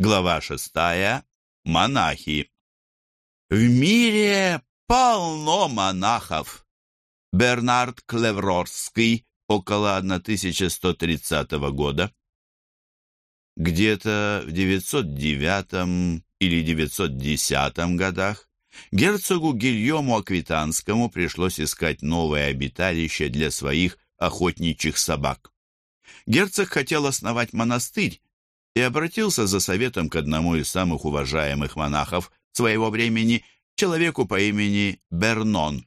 Глава шестая. Монахи. В мире полно монахов. Бернард Клеврорский, около 1130 года. Где-то в 909 или 910 годах герцогу Гильому Аквитанскому пришлось искать новое обиталище для своих охотничьих собак. Герцог хотел основать монастырь и обратился за советом к одному из самых уважаемых монахов своего времени, человеку по имени Бернон.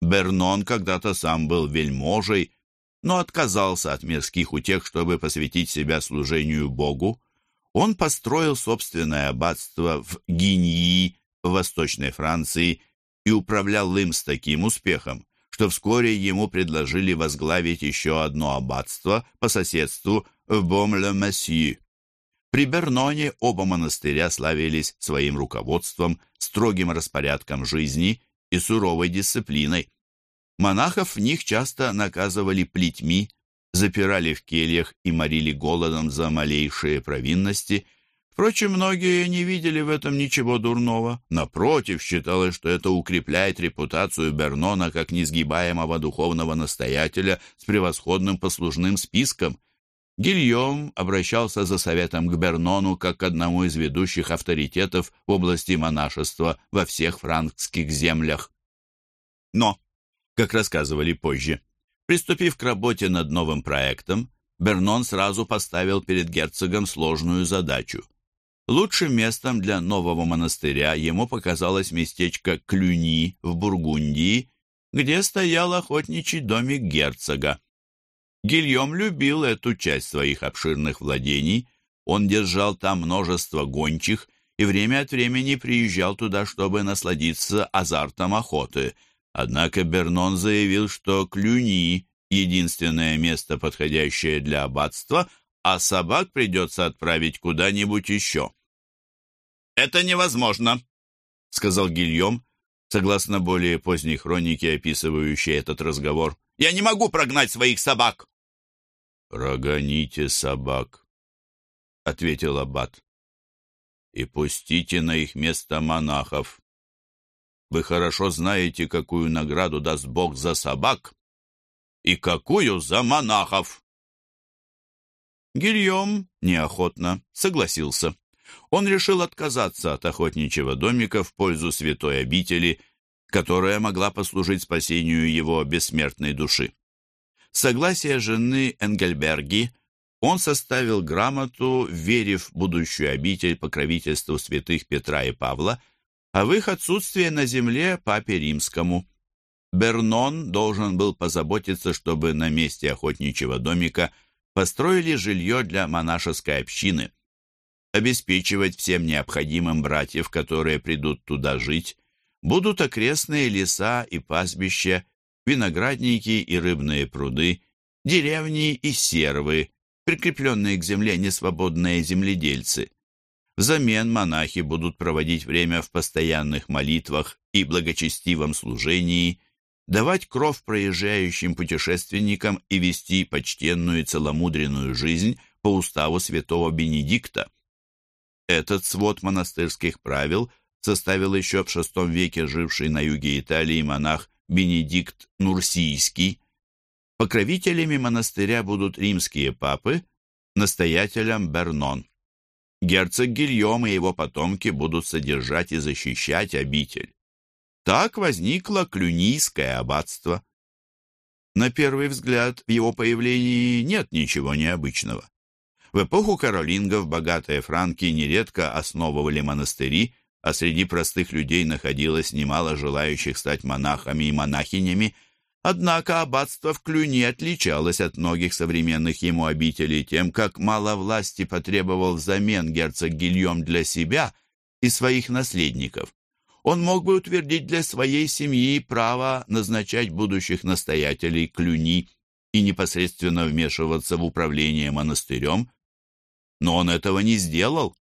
Бернон когда-то сам был вельможей, но отказался от мирских утех, чтобы посвятить себя служению Богу. Он построил собственное аббатство в Гиньи, в Восточной Франции, и управлял им с таким успехом, что вскоре ему предложили возглавить еще одно аббатство по соседству в Бом-ле-Мессию. При Берноне оба монастыря славились своим руководством, строгим распорядком жизни и суровой дисциплиной. Монахов в них часто наказывали плетьми, запирали в кельях и морили голодом за малейшие провинности. Впрочем, многие не видели в этом ничего дурного. Напротив, считалось, что это укрепляет репутацию Бернона как несгибаемого духовного настоятеля с превосходным послужным списком. Гильем обращался за советом к Бернону как к одному из ведущих авторитетов в области монашества во всех франкских землях. Но, как рассказывали позже, приступив к работе над новым проектом, Бернон сразу поставил перед герцогом сложную задачу. Лучшим местом для нового монастыря ему показалось местечко Клюни в Бургундии, где стоял охотничий домик герцога. Гильем любил эту часть своих обширных владений. Он держал там множество гончих и время от времени приезжал туда, чтобы насладиться азартом охоты. Однако Бернон заявил, что Клюни — единственное место, подходящее для аббатства, а собак придется отправить куда-нибудь еще. «Это невозможно», — сказал Гильем, согласно более поздней хронике, описывающей этот разговор. «Я не могу прогнать своих собак!» «Прогоните собак», — ответил аббат, — «и пустите на их место монахов. Вы хорошо знаете, какую награду даст Бог за собак и какую за монахов». Гильем неохотно согласился. Он решил отказаться от охотничьего домика в пользу святой обители, которая могла послужить спасению его бессмертной души согласие жены Энгельберги он составил грамоту, верив в будущую обитель покровительству святых Петра и Павла, а в их отсутствие на земле папе римскому. Бернон должен был позаботиться, чтобы на месте охотничьего домика построили жилье для монашеской общины. Обеспечивать всем необходимым братьев, которые придут туда жить, будут окрестные леса и пастбища, виноградники и рыбные пруды, деревни и сервы, прикрепленные к земле несвободные земледельцы. Взамен монахи будут проводить время в постоянных молитвах и благочестивом служении, давать кров проезжающим путешественникам и вести почтенную и целомудренную жизнь по уставу святого Бенедикта. Этот свод монастырских правил составил еще в VI веке живший на юге Италии монах Бенедикт Нурсийский. Покровителями монастыря будут римские папы, настоятелем Бернон. Герцог Гильем и его потомки будут содержать и защищать обитель. Так возникло Клюнийское аббатство. На первый взгляд в его появлении нет ничего необычного. В эпоху каролингов богатые франки нередко основывали монастыри, а среди простых людей находилось немало желающих стать монахами и монахинями, однако аббатство в Клюни отличалось от многих современных ему обителей тем, как мало власти потребовал взамен герцог Гильем для себя и своих наследников. Он мог бы утвердить для своей семьи право назначать будущих настоятелей Клюни и непосредственно вмешиваться в управление монастырем, но он этого не сделал.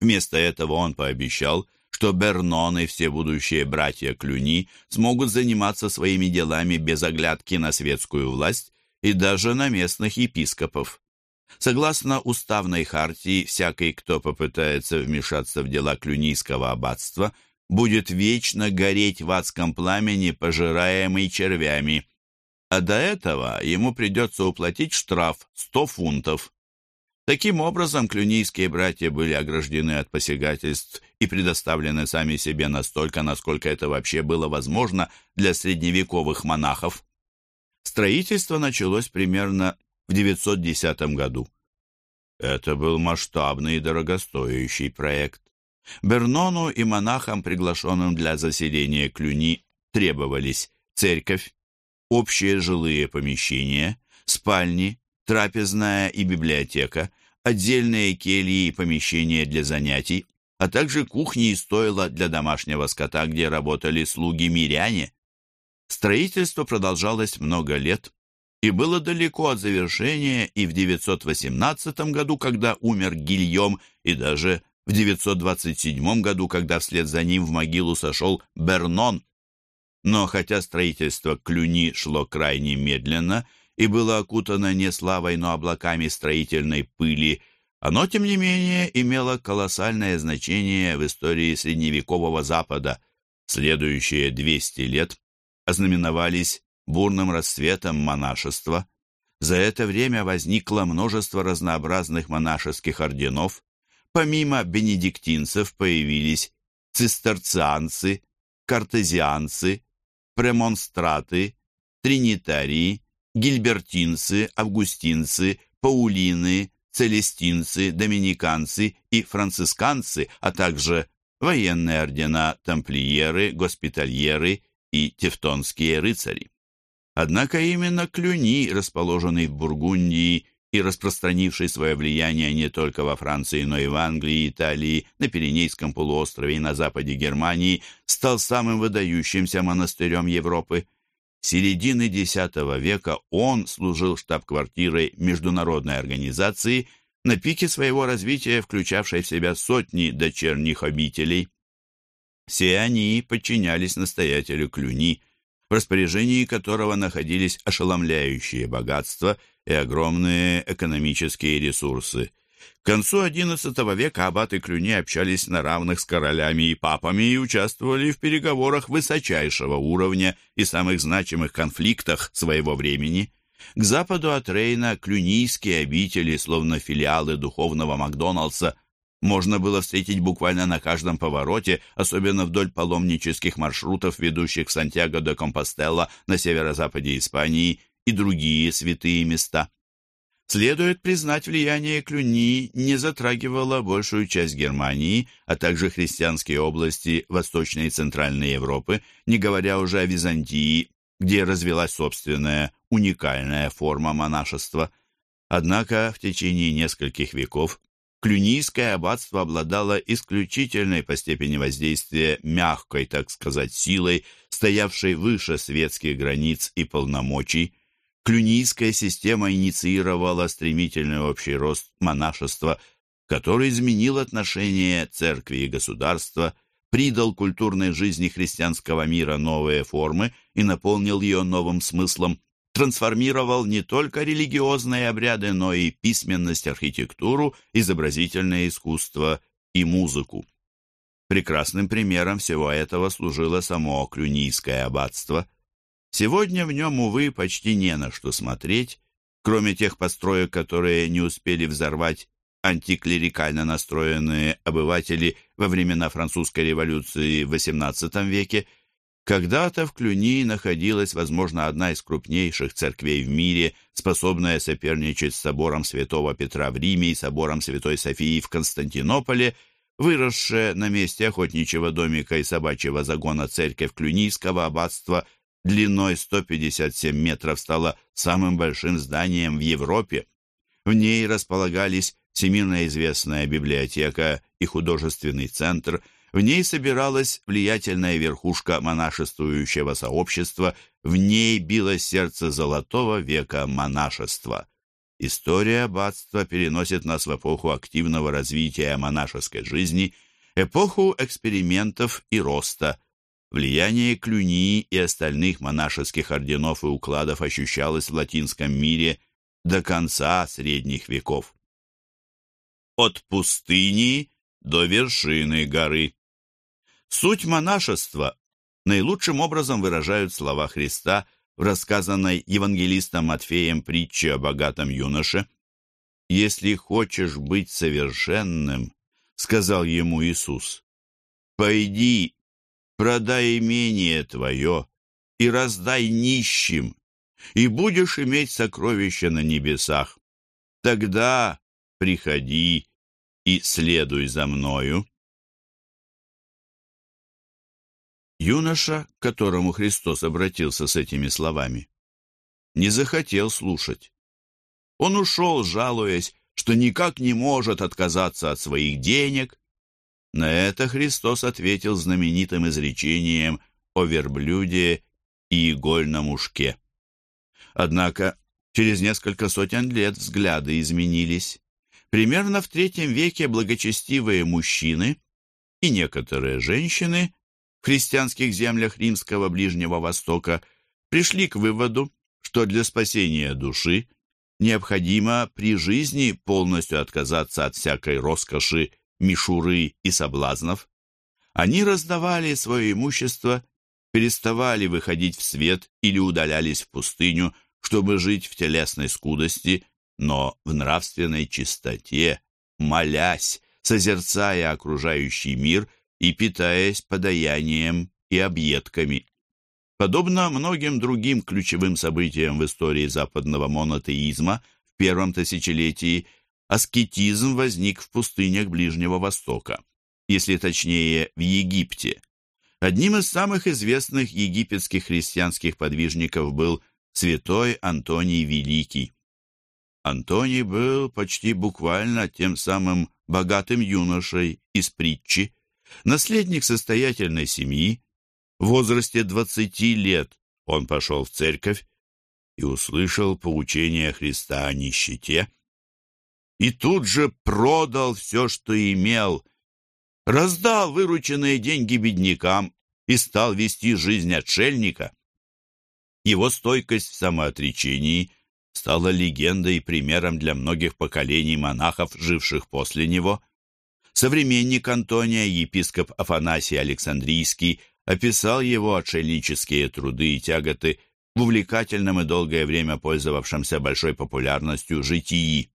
Вместо этого он пообещал, что Бернон и все будущие братья Клюни смогут заниматься своими делами без оглядки на светскую власть и даже на местных епископов. Согласно уставной хартии, всякий, кто попытается вмешаться в дела Клюнийского аббатства, будет вечно гореть в адском пламени, пожираемый червями. А до этого ему придется уплатить штраф 100 фунтов. Таким образом, клюнийские братья были ограждены от посягательств и предоставлены сами себе настолько, насколько это вообще было возможно для средневековых монахов. Строительство началось примерно в 910 году. Это был масштабный и дорогостоящий проект. Бернону и монахам, приглашенным для заселения Клюни, требовались церковь, общие жилые помещения, спальни, трапезная и библиотека, отдельные кельи и помещения для занятий, а также кухни и стойла для домашнего скота, где работали слуги-миряне. Строительство продолжалось много лет и было далеко от завершения и в 918 году, когда умер Гильем, и даже в 927 году, когда вслед за ним в могилу сошел Бернон. Но хотя строительство Клюни шло крайне медленно и было окутано не славой, но облаками строительной пыли, оно, тем не менее, имело колоссальное значение в истории средневекового Запада. Следующие 200 лет ознаменовались бурным расцветом монашества. За это время возникло множество разнообразных монашеских орденов. Помимо бенедиктинцев появились цистерцианцы, картезианцы, премонстраты, тринитарии, гильбертинцы, августинцы, паулины, целестинцы, доминиканцы и францисканцы, а также военные ордена тамплиеры, госпитальеры и тевтонские рыцари. Однако именно Клюни, расположенный в Бургундии и распространивший свое влияние не только во Франции, но и в Англии, Италии, на Пиренейском полуострове и на западе Германии, стал самым выдающимся монастырем Европы. Середины X века он служил штаб-квартирой международной организации, на пике своего развития включавшей в себя сотни дочерних обителей. Все они подчинялись настоятелю Клюни, в распоряжении которого находились ошеломляющие богатства и огромные экономические ресурсы. К концу XI века аббаты Клюни общались на равных с королями и папами и участвовали в переговорах высочайшего уровня и самых значимых конфликтах своего времени. К западу от Рейна клюнийские обители, словно филиалы духовного Макдоналдса, можно было встретить буквально на каждом повороте, особенно вдоль паломнических маршрутов, ведущих в Сантьяго де Компостела на северо-западе Испании и другие святые места. Следует признать, влияние Клюни не затрагивало большую часть Германии, а также христианские области Восточной и Центральной Европы, не говоря уже о Византии, где развилась собственная уникальная форма монашества. Однако в течение нескольких веков Клюнийское аббатство обладало исключительной по степени воздействия мягкой, так сказать, силой, стоявшей выше светских границ и полномочий. Клюнийская система инициировала стремительный общий рост монашества, который изменил отношение церкви и государства, придал культурной жизни христианского мира новые формы и наполнил ее новым смыслом, трансформировал не только религиозные обряды, но и письменность, архитектуру, изобразительное искусство и музыку. Прекрасным примером всего этого служило само Клюнийское аббатство. Сегодня в нем, увы, почти не на что смотреть, кроме тех построек, которые не успели взорвать антиклерикально настроенные обыватели во времена французской революции в XVIII веке – когда-то в Клюни находилась, возможно, одна из крупнейших церквей в мире, способная соперничать с собором Святого Петра в Риме и собором Святой Софии в Константинополе, выросшая на месте охотничьего домика и собачьего загона церковь Клюнийского аббатства длиной 157 метров стала самым большим зданием в Европе. В ней располагались всемирно известная библиотека и художественный центр – в ней собиралась влиятельная верхушка монашествующего сообщества, в ней билось сердце золотого века монашества. История аббатства переносит нас в эпоху активного развития монашеской жизни, эпоху экспериментов и роста. Влияние Клюни и остальных монашеских орденов и укладов ощущалось в латинском мире до конца средних веков. От пустыни до вершины горы. Суть монашества наилучшим образом выражают слова Христа в рассказанной евангелистом Матфеем притче о богатом юноше. «Если хочешь быть совершенным, — сказал ему Иисус, — пойди, продай имение твое и раздай нищим, и будешь иметь сокровища на небесах. Тогда приходи и следуй за мною. Юноша, к которому Христос обратился с этими словами, не захотел слушать. Он ушел, жалуясь, что никак не может отказаться от своих денег. На это Христос ответил знаменитым изречением о верблюде и игольном ушке. Однако через несколько сотен лет взгляды изменились. Примерно в третьем веке благочестивые мужчины и некоторые женщины в христианских землях Римского Ближнего Востока пришли к выводу, что для спасения души необходимо при жизни полностью отказаться от всякой роскоши, мишуры и соблазнов. Они раздавали свое имущество, переставали выходить в свет или удалялись в пустыню, чтобы жить в телесной скудости, но в нравственной чистоте, молясь, созерцая окружающий мир – и питаясь подаянием и объедками. Подобно многим другим ключевым событиям в истории западного монотеизма в первом тысячелетии, аскетизм возник в пустынях Ближнего Востока, если точнее в Египте. Одним из самых известных египетских христианских подвижников был святой Антоний Великий. Антоний был почти буквально тем самым богатым юношей из притчи, Наследник состоятельной семьи, в возрасте 20 лет он пошел в церковь и услышал поучение Христа о нищете, и тут же продал все, что имел, раздал вырученные деньги беднякам и стал вести жизнь отшельника. Его стойкость в самоотречении стала легендой и примером для многих поколений монахов, живших после него – Современник Антония, епископ Афанасий Александрийский, описал его отшельнические труды и тяготы в увлекательном и долгое время пользовавшемся большой популярностью житии.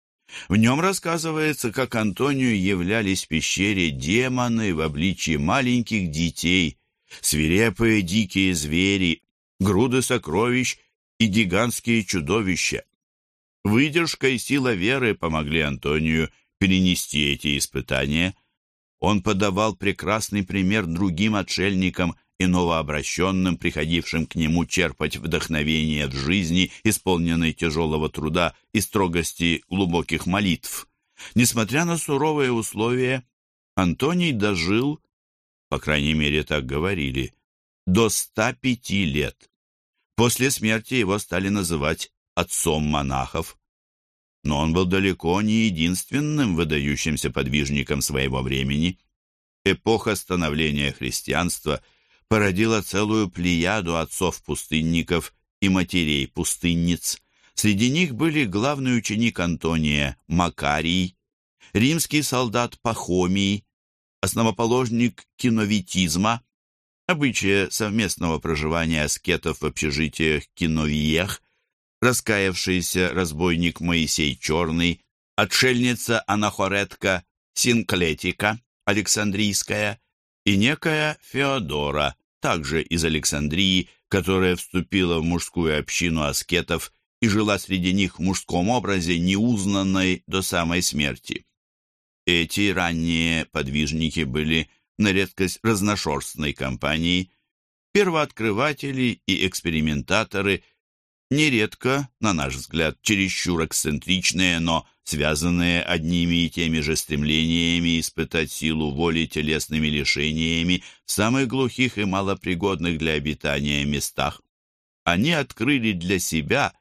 В нем рассказывается, как Антонию являлись в пещере демоны в обличии маленьких детей, свирепые дикие звери, груды сокровищ и гигантские чудовища. Выдержка и сила веры помогли Антонию перенести эти испытания, он подавал прекрасный пример другим отшельникам и новообращенным, приходившим к нему черпать вдохновение в жизни, исполненной тяжелого труда и строгости глубоких молитв. Несмотря на суровые условия, Антоний дожил, по крайней мере так говорили, до 105 лет. После смерти его стали называть отцом монахов. Но он был далеко не единственным выдающимся подвижником своего времени. Эпоха становления христианства породила целую плеяду отцов-пустынников и матерей-пустынниц. Среди них были главный ученик Антония Макарий, римский солдат Пахомий, основоположник киновитизма, обычая совместного проживания аскетов в общежитиях киновиях, раскаявшийся разбойник Моисей Черный, отшельница Анахоретка Синклетика Александрийская и некая Феодора, также из Александрии, которая вступила в мужскую общину аскетов и жила среди них в мужском образе, неузнанной до самой смерти. Эти ранние подвижники были на редкость разношерстной компанией, первооткрыватели и экспериментаторы нередко, на наш взгляд, чересчур эксцентричные, но связанные одними и теми же стремлениями испытать силу воли телесными лишениями в самых глухих и малопригодных для обитания местах. Они открыли для себя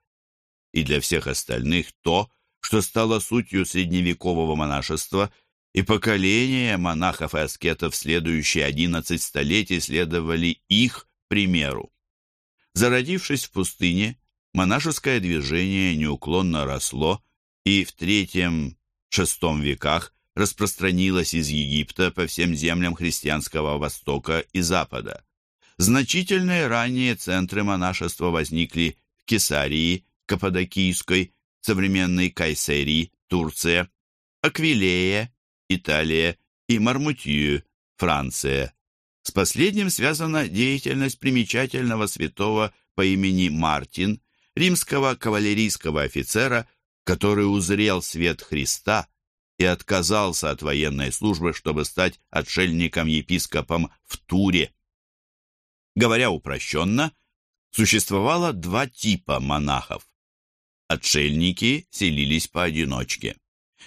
и для всех остальных то, что стало сутью средневекового монашества, и поколения монахов и аскетов следующие одиннадцать столетий следовали их примеру. Зародившись в пустыне, монашеское движение неуклонно росло и в III-VI веках распространилось из Египта по всем землям христианского Востока и Запада. Значительные ранние центры монашества возникли в Кесарии, Каппадокийской, современной Кайсерии, Турция, Аквилея, Италия и Мармутью, Франция. С последним связана деятельность примечательного святого по имени Мартин, римского кавалерийского офицера, который узрел свет Христа и отказался от военной службы, чтобы стать отшельником-епископом в Туре. Говоря упрощенно, существовало два типа монахов. Отшельники селились поодиночке.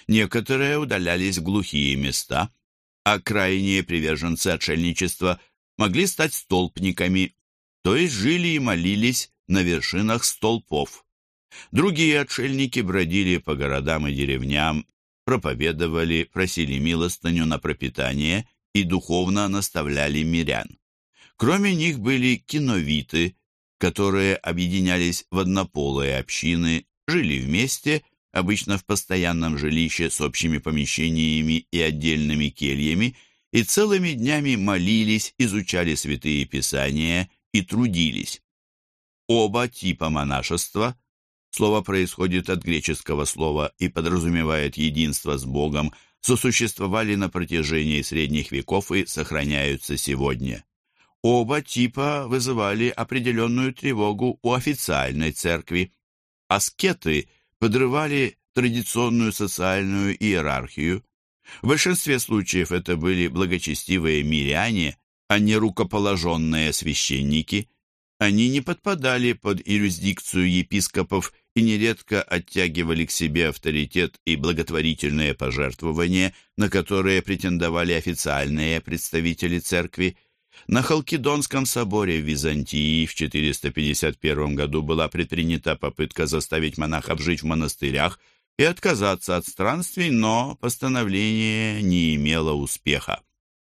Некоторые удалялись в глухие места, а крайние приверженцы отшельничества могли стать столпниками, то есть жили и молились на вершинах столпов. Другие отшельники бродили по городам и деревням проповедовали, просили милостыню на пропитание и духовно наставляли мирян. Кроме них были киновиты, которые объединялись в однополые общины, жили вместе, обычно в постоянном жилище с общими помещениями и отдельными кельями, и целыми днями молились, изучали святые писания и трудились. Оба типа монашества Слово происходит от греческого слова и подразумевает единство с Богом, сосуществовали на протяжении средних веков и сохраняются сегодня. Оба типа вызывали определенную тревогу у официальной церкви. Аскеты подрывали традиционную социальную иерархию. В большинстве случаев это были благочестивые миряне, а не рукоположенные священники. Они не подпадали под юрисдикцию епископов и нередко оттягивали к себе авторитет и благотворительные пожертвования, на которые претендовали официальные представители церкви. На Халкидонском соборе в Византии в 451 году была предпринята попытка заставить монахов жить в монастырях и отказаться от странствий, но постановление не имело успеха.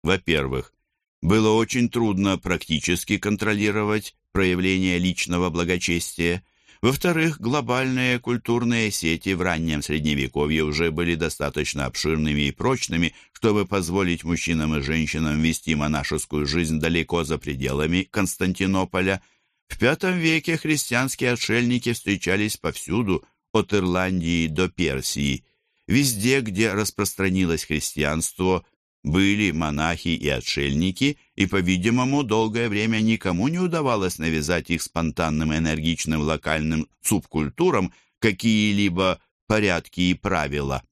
Во-первых, было очень трудно практически контролировать проявление личного благочестия – во-вторых, глобальные культурные сети в раннем Средневековье уже были достаточно обширными и прочными, чтобы позволить мужчинам и женщинам вести монашескую жизнь далеко за пределами Константинополя. В V веке христианские отшельники встречались повсюду, от Ирландии до Персии. Везде, где распространилось христианство, были монахи и отшельники, и, по-видимому, долгое время никому не удавалось навязать их спонтанным энергичным локальным субкультурам какие-либо порядки и правила.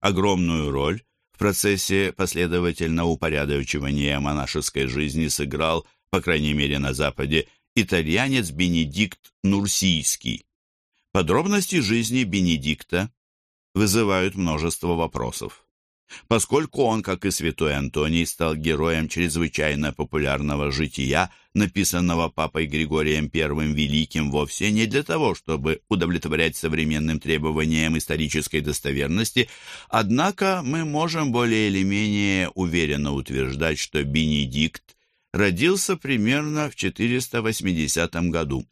Огромную роль в процессе последовательного упорядочивания монашеской жизни сыграл, по крайней мере на Западе, итальянец Бенедикт Нурсийский. Подробности жизни Бенедикта вызывают множество вопросов. Поскольку он, как и святой Антоний, стал героем чрезвычайно популярного жития, написанного папой Григорием I Великим вовсе не для того, чтобы удовлетворять современным требованиям исторической достоверности, однако мы можем более или менее уверенно утверждать, что Бенедикт родился примерно в 480 году.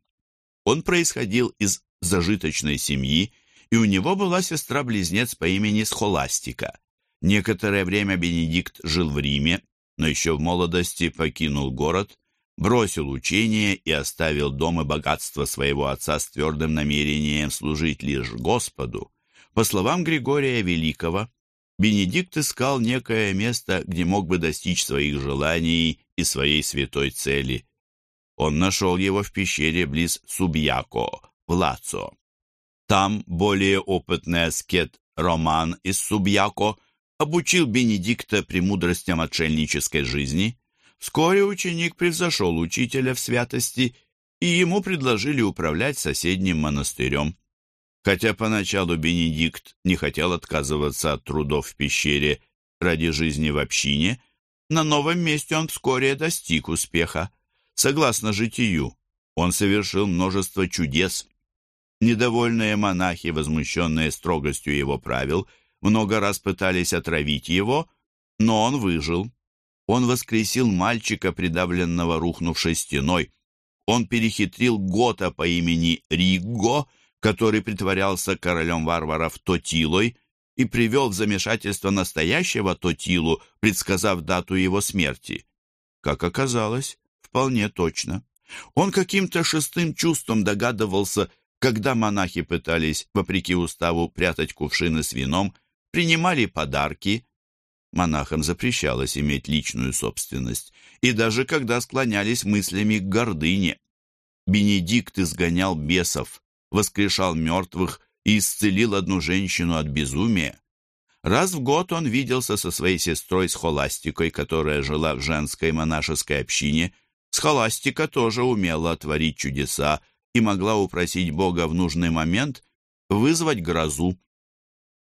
Он происходил из зажиточной семьи, и у него была сестра-близнец по имени Схоластика. Некоторое время Бенедикт жил в Риме, но еще в молодости покинул город, бросил учение и оставил дом и богатство своего отца с твердым намерением служить лишь Господу. По словам Григория Великого, Бенедикт искал некое место, где мог бы достичь своих желаний и своей святой цели. Он нашел его в пещере близ Субьяко, в Лацо. Там более опытный аскет Роман из Субьяко – обучил Бенедикта премудростям отшельнической жизни. Вскоре ученик превзошел учителя в святости, и ему предложили управлять соседним монастырем. Хотя поначалу Бенедикт не хотел отказываться от трудов в пещере ради жизни в общине, на новом месте он вскоре достиг успеха. Согласно житию, он совершил множество чудес. Недовольные монахи, возмущенные строгостью его правил, много раз пытались отравить его, но он выжил. Он воскресил мальчика, придавленного рухнувшей стеной. Он перехитрил Гота по имени Ригго, который притворялся королем варваров Тотилой, и привел в замешательство настоящего Тотилу, предсказав дату его смерти. Как оказалось, вполне точно. Он каким-то шестым чувством догадывался, когда монахи пытались, вопреки уставу, прятать кувшины с вином, принимали подарки. Монахам запрещалось иметь личную собственность, и даже когда склонялись мыслями к гордыне. Бенедикт изгонял бесов, воскрешал мертвых и исцелил одну женщину от безумия. Раз в год он виделся со своей сестрой Схоластикой, которая жила в женской монашеской общине. Схоластика тоже умела творить чудеса и могла упросить Бога в нужный момент вызвать грозу.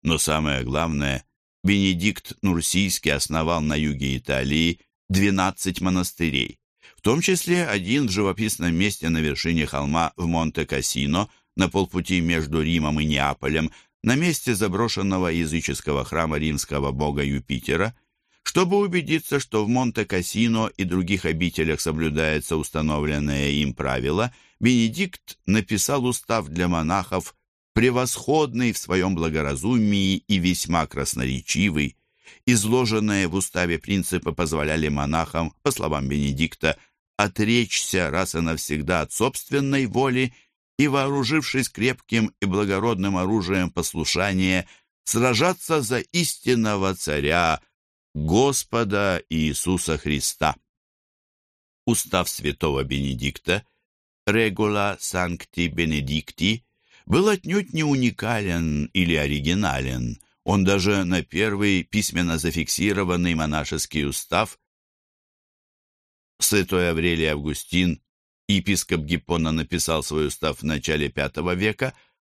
Но самое главное, Бенедикт Нурсийский основал на юге Италии 12 монастырей, в том числе один в живописном месте на вершине холма в Монте-Кассино – на полпути между Римом и Неаполем, на месте заброшенного языческого храма римского бога Юпитера, чтобы убедиться, что в Монте-Кассино и других обителях соблюдается установленное им правило, Бенедикт написал устав для монахов, превосходный в своем благоразумии и весьма красноречивый. Изложенные в уставе принципы позволяли монахам, по словам Бенедикта, отречься раз и навсегда от собственной воли и, вооружившись крепким и благородным оружием послушания, сражаться за истинного царя, Господа Иисуса Христа. Устав святого Бенедикта, Регула Санкти Бенедикти, был отнюдь не уникален или оригинален. Он даже на первый письменно зафиксированный монашеский устав Святой Аврелий Августин Епископ Гиппона написал свой устав в начале V века,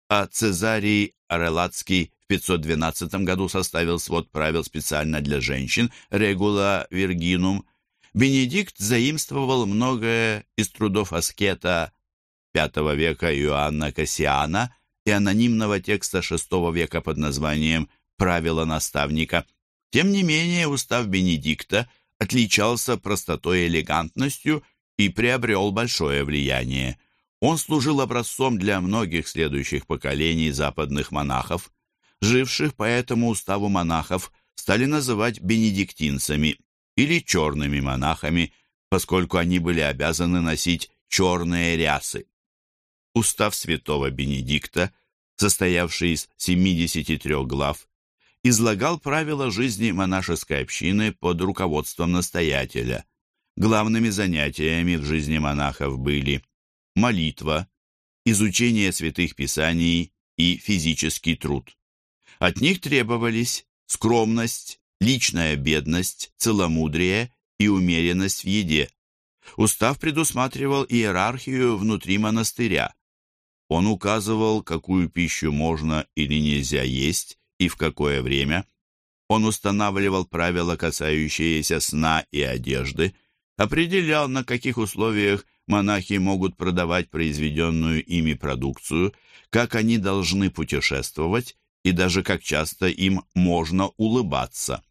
а Цезарий Арелатский в 512 году составил свод правил специально для женщин «Регула Виргинум». Бенедикт заимствовал многое из трудов аскета V века Иоанна Кассиана и анонимного текста VI века под названием «Правила наставника». Тем не менее, устав Бенедикта отличался простотой и элегантностью – и приобрел большое влияние. Он служил образцом для многих следующих поколений западных монахов. Живших по этому уставу монахов стали называть бенедиктинцами или черными монахами, поскольку они были обязаны носить черные рясы. Устав святого Бенедикта, состоявший из 73 глав, излагал правила жизни монашеской общины под руководством настоятеля – Главными занятиями в жизни монахов были молитва, изучение святых писаний и физический труд. От них требовались скромность, личная бедность, целомудрие и умеренность в еде. Устав предусматривал иерархию внутри монастыря. Он указывал, какую пищу можно или нельзя есть и в какое время. Он устанавливал правила, касающиеся сна и одежды – определял, на каких условиях монахи могут продавать произведенную ими продукцию, как они должны путешествовать и даже как часто им можно улыбаться.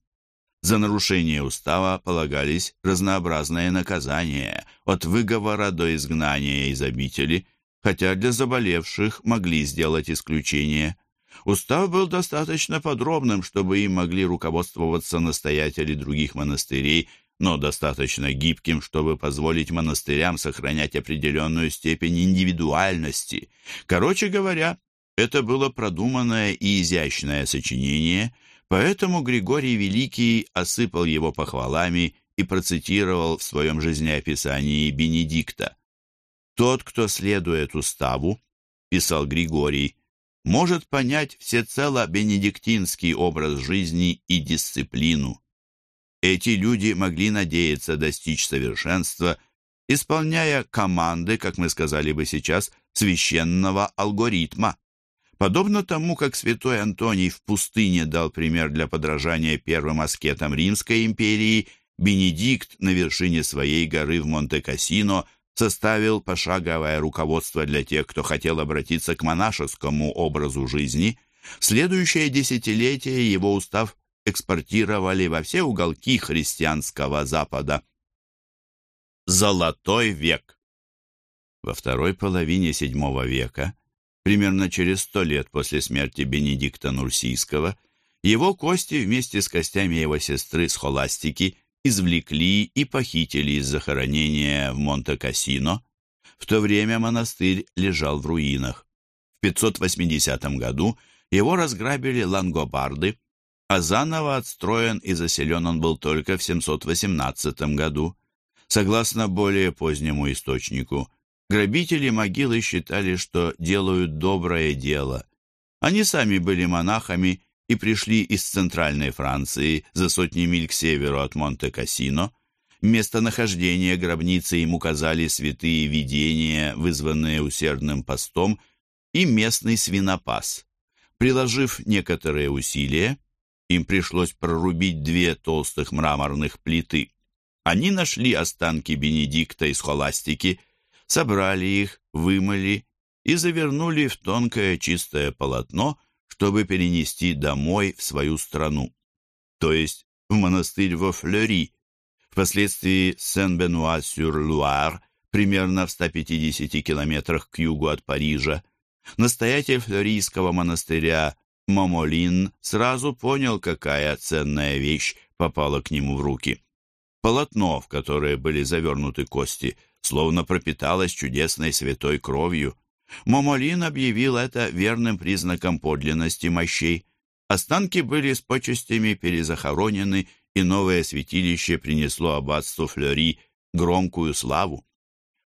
За нарушение устава полагались разнообразные наказания, от выговора до изгнания из обители, хотя для заболевших могли сделать исключение. Устав был достаточно подробным, чтобы им могли руководствоваться настоятели других монастырей но достаточно гибким, чтобы позволить монастырям сохранять определенную степень индивидуальности. Короче говоря, это было продуманное и изящное сочинение, поэтому Григорий Великий осыпал его похвалами и процитировал в своем жизнеописании Бенедикта. «Тот, кто следует уставу, — писал Григорий, — может понять всецело бенедиктинский образ жизни и дисциплину. Эти люди могли надеяться достичь совершенства, исполняя команды, как мы сказали бы сейчас, священного алгоритма. Подобно тому, как святой Антоний в пустыне дал пример для подражания первым аскетам Римской империи, Бенедикт на вершине своей горы в Монте-Кассино составил пошаговое руководство для тех, кто хотел обратиться к монашескому образу жизни. В следующее десятилетие его устав экспортировали во все уголки христианского Запада. Золотой век Во второй половине VII века, примерно через сто лет после смерти Бенедикта Нурсийского, его кости вместе с костями его сестры Схоластики извлекли и похитили из захоронения в Монте-Кассино. В то время монастырь лежал в руинах. В 580 году его разграбили лангобарды, а заново отстроен и заселен он был только в 718 году. Согласно более позднему источнику, грабители могилы считали, что делают доброе дело. Они сами были монахами и пришли из центральной Франции за сотни миль к северу от Монте-Кассино. Местонахождение гробницы им указали святые видения, вызванные усердным постом, и местный свинопас. Приложив некоторые усилия, им пришлось прорубить две толстых мраморных плиты. Они нашли останки Бенедикта из холастики, собрали их, вымыли и завернули в тонкое чистое полотно, чтобы перенести домой в свою страну, то есть в монастырь во Флери, впоследствии Сен-Бенуа-сюр-Луар, примерно в 150 километрах к югу от Парижа. Настоятель флорийского монастыря Момолин сразу понял, какая ценная вещь попала к нему в руки. Полотно, в которое были завернуты кости, словно пропиталось чудесной святой кровью. Момолин объявил это верным признаком подлинности мощей. Останки были с почестями перезахоронены, и новое святилище принесло аббатству Флори громкую славу.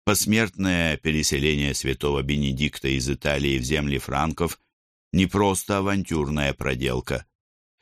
Посмертное переселение святого Бенедикта из Италии в земли франков не просто авантюрная проделка.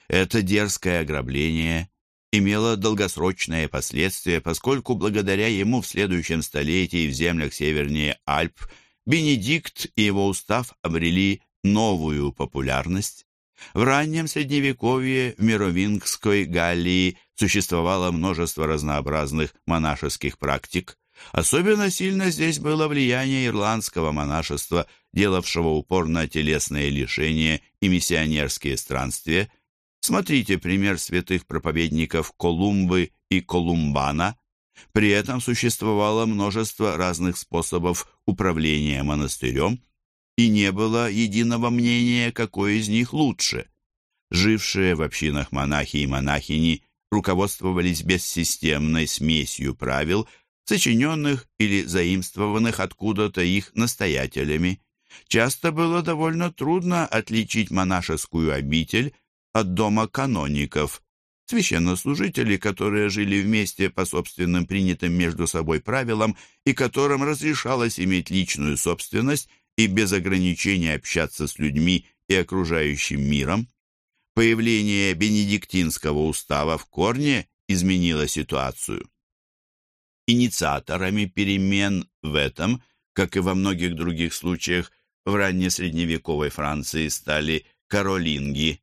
Это дерзкое ограбление имело долгосрочные последствия, поскольку благодаря ему в следующем столетии в землях севернее Альп Бенедикт и его устав обрели новую популярность. В раннем Средневековье в Мировингской Галлии существовало множество разнообразных монашеских практик. Особенно сильно здесь было влияние ирландского монашества, делавшего упор на телесные лишения и миссионерские странствия. Смотрите пример святых проповедников Колумбы и Колумбана. При этом существовало множество разных способов управления монастырем, и не было единого мнения, какой из них лучше. Жившие в общинах монахи и монахини руководствовались бессистемной смесью правил – сочиненных или заимствованных откуда-то их настоятелями. Часто было довольно трудно отличить монашескую обитель от дома каноников, священнослужителей, которые жили вместе по собственным принятым между собой правилам и которым разрешалось иметь личную собственность и без ограничений общаться с людьми и окружающим миром. Появление бенедиктинского устава в корне изменило ситуацию. Инициаторами перемен в этом, как и во многих других случаях, в раннесредневековой Франции стали каролинги.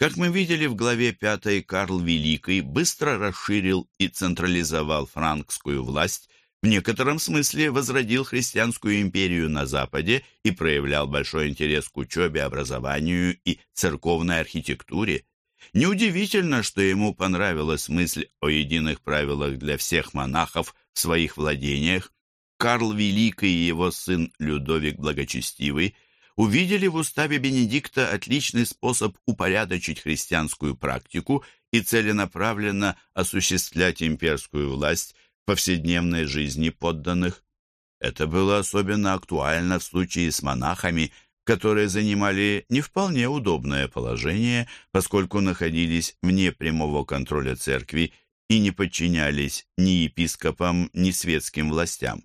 Как мы видели в главе 5, Карл Великий быстро расширил и централизовал франкскую власть, в некотором смысле возродил христианскую империю на Западе и проявлял большой интерес к учебе, образованию и церковной архитектуре. Неудивительно, что ему понравилась мысль о единых правилах для всех монахов в своих владениях. Карл Великий и его сын Людовик Благочестивый увидели в уставе Бенедикта отличный способ упорядочить христианскую практику и целенаправленно осуществлять имперскую власть в повседневной жизни подданных. Это было особенно актуально в случае с монахами – которые занимали не вполне удобное положение, поскольку находились вне прямого контроля церкви и не подчинялись ни епископам, ни светским властям.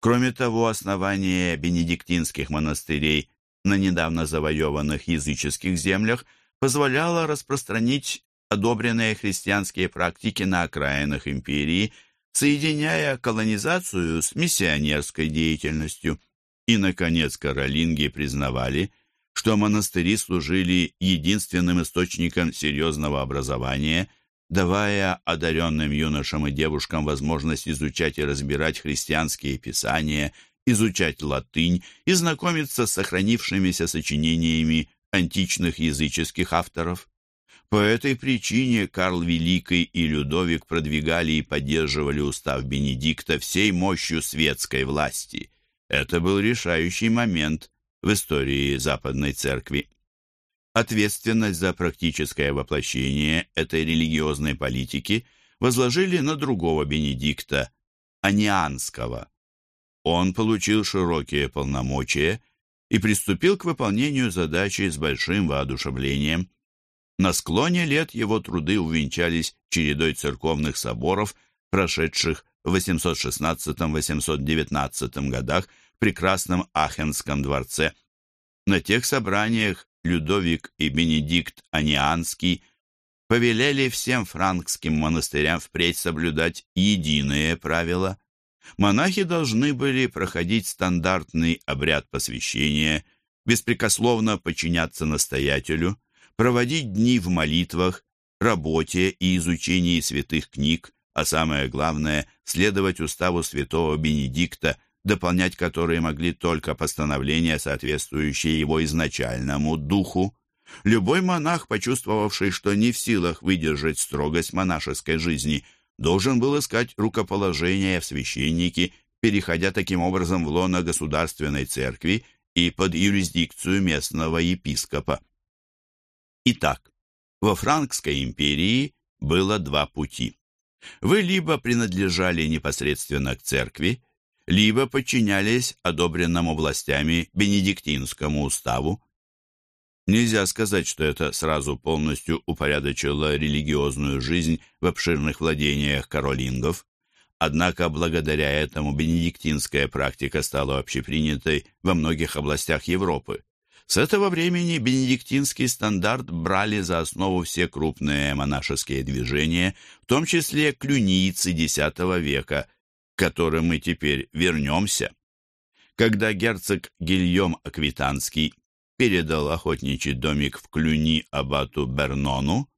Кроме того, основание бенедиктинских монастырей на недавно завоеванных языческих землях позволяло распространить одобренные христианские практики на окраинах империи, соединяя колонизацию с миссионерской деятельностью. И, наконец, каролинги признавали, что монастыри служили единственным источником серьезного образования, давая одаренным юношам и девушкам возможность изучать и разбирать христианские писания, изучать латынь и знакомиться с сохранившимися сочинениями античных языческих авторов. По этой причине Карл Великий и Людовик продвигали и поддерживали устав Бенедикта всей мощью светской власти – Это был решающий момент в истории Западной Церкви. Ответственность за практическое воплощение этой религиозной политики возложили на другого Бенедикта, Анианского. Он получил широкие полномочия и приступил к выполнению задачи с большим воодушевлением. На склоне лет его труды увенчались чередой церковных соборов, прошедших в 816-819 годах в прекрасном Ахенском дворце. На тех собраниях Людовик и Бенедикт Анианский повелели всем франкским монастырям впредь соблюдать единые правила. Монахи должны были проходить стандартный обряд посвящения, беспрекословно подчиняться настоятелю, проводить дни в молитвах, работе и изучении святых книг, а самое главное – следовать уставу святого Бенедикта, дополнять которые могли только постановления, соответствующие его изначальному духу. Любой монах, почувствовавший, что не в силах выдержать строгость монашеской жизни, должен был искать рукоположения в священники, переходя таким образом в лоно государственной церкви и под юрисдикцию местного епископа. Итак, во Франкской империи было два пути. Вы либо принадлежали непосредственно к церкви, либо подчинялись одобренному властями Бенедиктинскому уставу. Нельзя сказать, что это сразу полностью упорядочило религиозную жизнь в обширных владениях каролингов. Однако благодаря этому бенедиктинская практика стала общепринятой во многих областях Европы. С этого времени бенедиктинский стандарт брали за основу все крупные монашеские движения, в том числе клюнийцы X века, к которым мы теперь вернемся. Когда герцог Гильем Аквитанский передал охотничий домик в Клюни абату Бернону,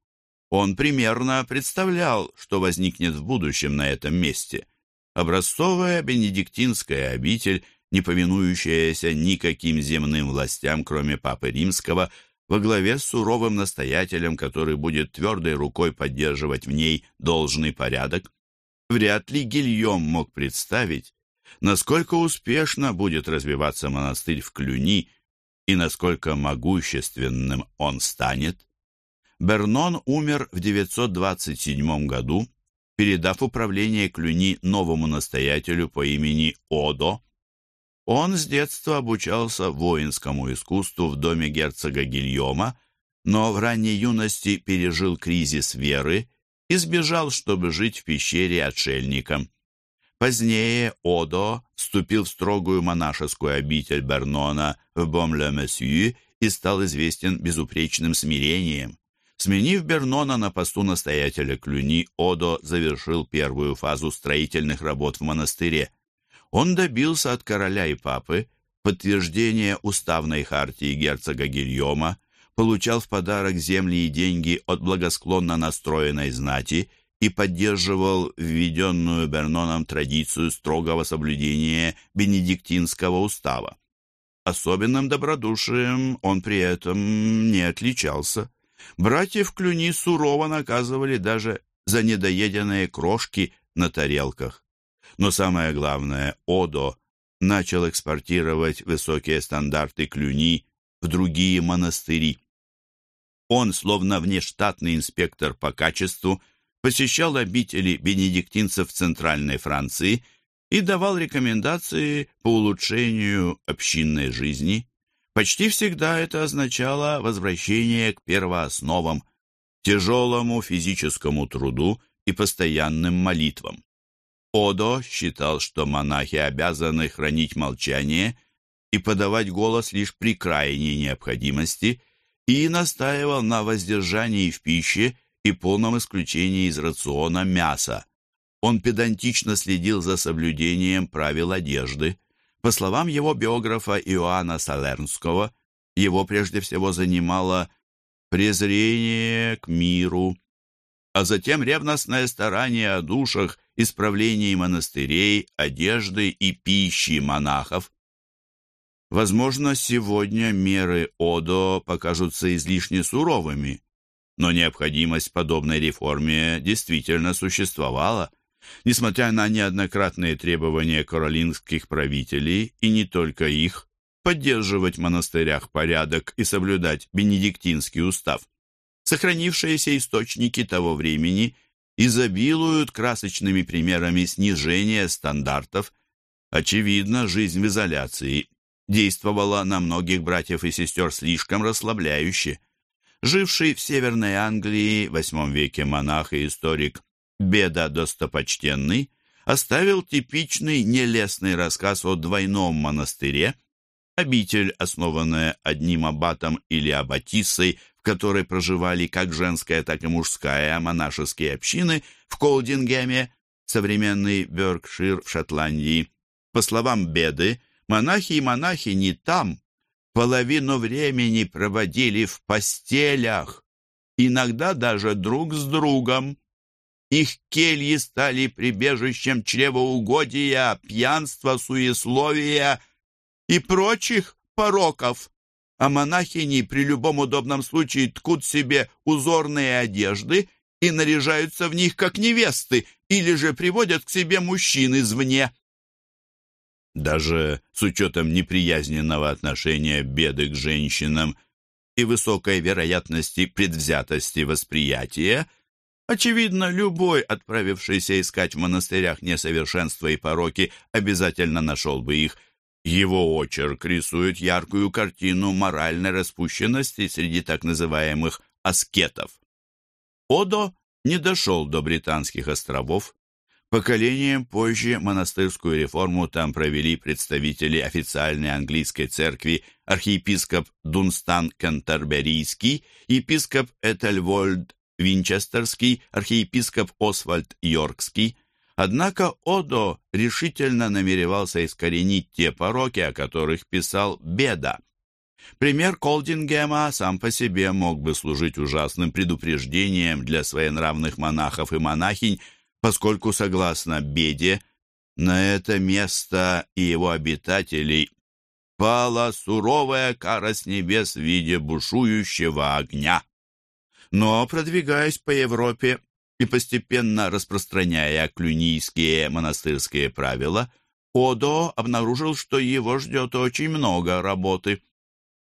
он примерно представлял, что возникнет в будущем на этом месте. Образцовая бенедиктинская обитель, не повинующаяся никаким земным властям, кроме Папы Римского, во главе с суровым настоятелем, который будет твердой рукой поддерживать в ней должный порядок. Вряд ли Гильем мог представить, насколько успешно будет развиваться монастырь в Клюни и насколько могущественным он станет. Бернон умер в 927 году, передав управление Клюни новому настоятелю по имени Одо. Он с детства обучался воинскому искусству в доме герцога Гильома, но в ранней юности пережил кризис веры и сбежал, чтобы жить в пещере отшельником. Позднее Одо вступил в строгую монашескую обитель Бернона в Бом-ле-Месью и стал известен безупречным смирением. Сменив Бернона на посту настоятеля Клюни, Одо завершил первую фазу строительных работ в монастыре. Он добился от короля и папы подтверждения уставной хартии герцога Гильома, получал в подарок земли и деньги от благосклонно настроенной знати и поддерживал введенную Берноном традицию строгого соблюдения бенедиктинского устава. Особенным добродушием он при этом не отличался. Братьев Клюни сурово наказывали даже за недоеденные крошки на тарелках. Но самое главное, Одо начал экспортировать высокие стандарты Клюни в другие монастыри. Он, словно внештатный инспектор по качеству, посещал обители бенедиктинцев Центральной Франции и давал рекомендации по улучшению общинной жизни. Почти всегда это означало возвращение к первоосновам, тяжелому физическому труду и постоянным молитвам. Одо считал, что монахи обязаны хранить молчание и подавать голос лишь при крайней необходимости – и настаивал на воздержании в пище и полном исключении из рациона мяса. Он педантично следил за соблюдением правил одежды. По словам его биографа Иоанна Салернского, его прежде всего занимало презрение к миру, а затем ревностное старание о душах, исправлении монастырей, одежды и пищи монахов. Возможно, сегодня меры ОДО покажутся излишне суровыми, но необходимость подобной реформе действительно существовала. Несмотря на неоднократные требования каролингских правителей, и не только их, поддерживать в монастырях порядок и соблюдать бенедиктинский устав, сохранившиеся источники того времени изобилуют красочными примерами снижения стандартов. Очевидно, жизнь в изоляции действовала на многих братьев и сестер слишком расслабляюще. Живший в Северной Англии в VIII веке монах и историк Беда Достопочтенный оставил типичный нелестный рассказ о двойном монастыре, обитель, основанная одним аббатом или аббатиссой, в которой проживали как женская, так и мужская монашеские общины в Колдингеме, современный Бёркшир в Шотландии. По словам Беды, монахи и монахини там половину времени проводили в постелях, иногда даже друг с другом. Их кельи стали прибежищем чревоугодия, пьянства, суесловия и прочих пороков. А монахини при любом удобном случае ткут себе узорные одежды и наряжаются в них как невесты, или же приводят к себе мужчин извне. Даже с учетом неприязненного отношения беды к женщинам и высокой вероятности предвзятости восприятия, Очевидно, любой, отправившийся искать в монастырях несовершенства и пороки, обязательно нашел бы их. Его очерк рисует яркую картину моральной распущенности среди так называемых аскетов. Одо не дошел до Британских островов. Поколением позже монастырскую реформу там провели представители официальной английской церкви архиепископ Дунстан Кентерберийский, епископ Этельвольд Винчестерский, архиепископ Освальд Йоркский. Однако Одо решительно намеревался искоренить те пороки, о которых писал Беда. Пример Колдингема сам по себе мог бы служить ужасным предупреждением для своенравных монахов и монахинь, поскольку, согласно Беде, на это место и его обитателей пала суровая кара с небес в виде бушующего огня. Но, продвигаясь по Европе и постепенно распространяя клюнийские монастырские правила, Одо обнаружил, что его ждет очень много работы.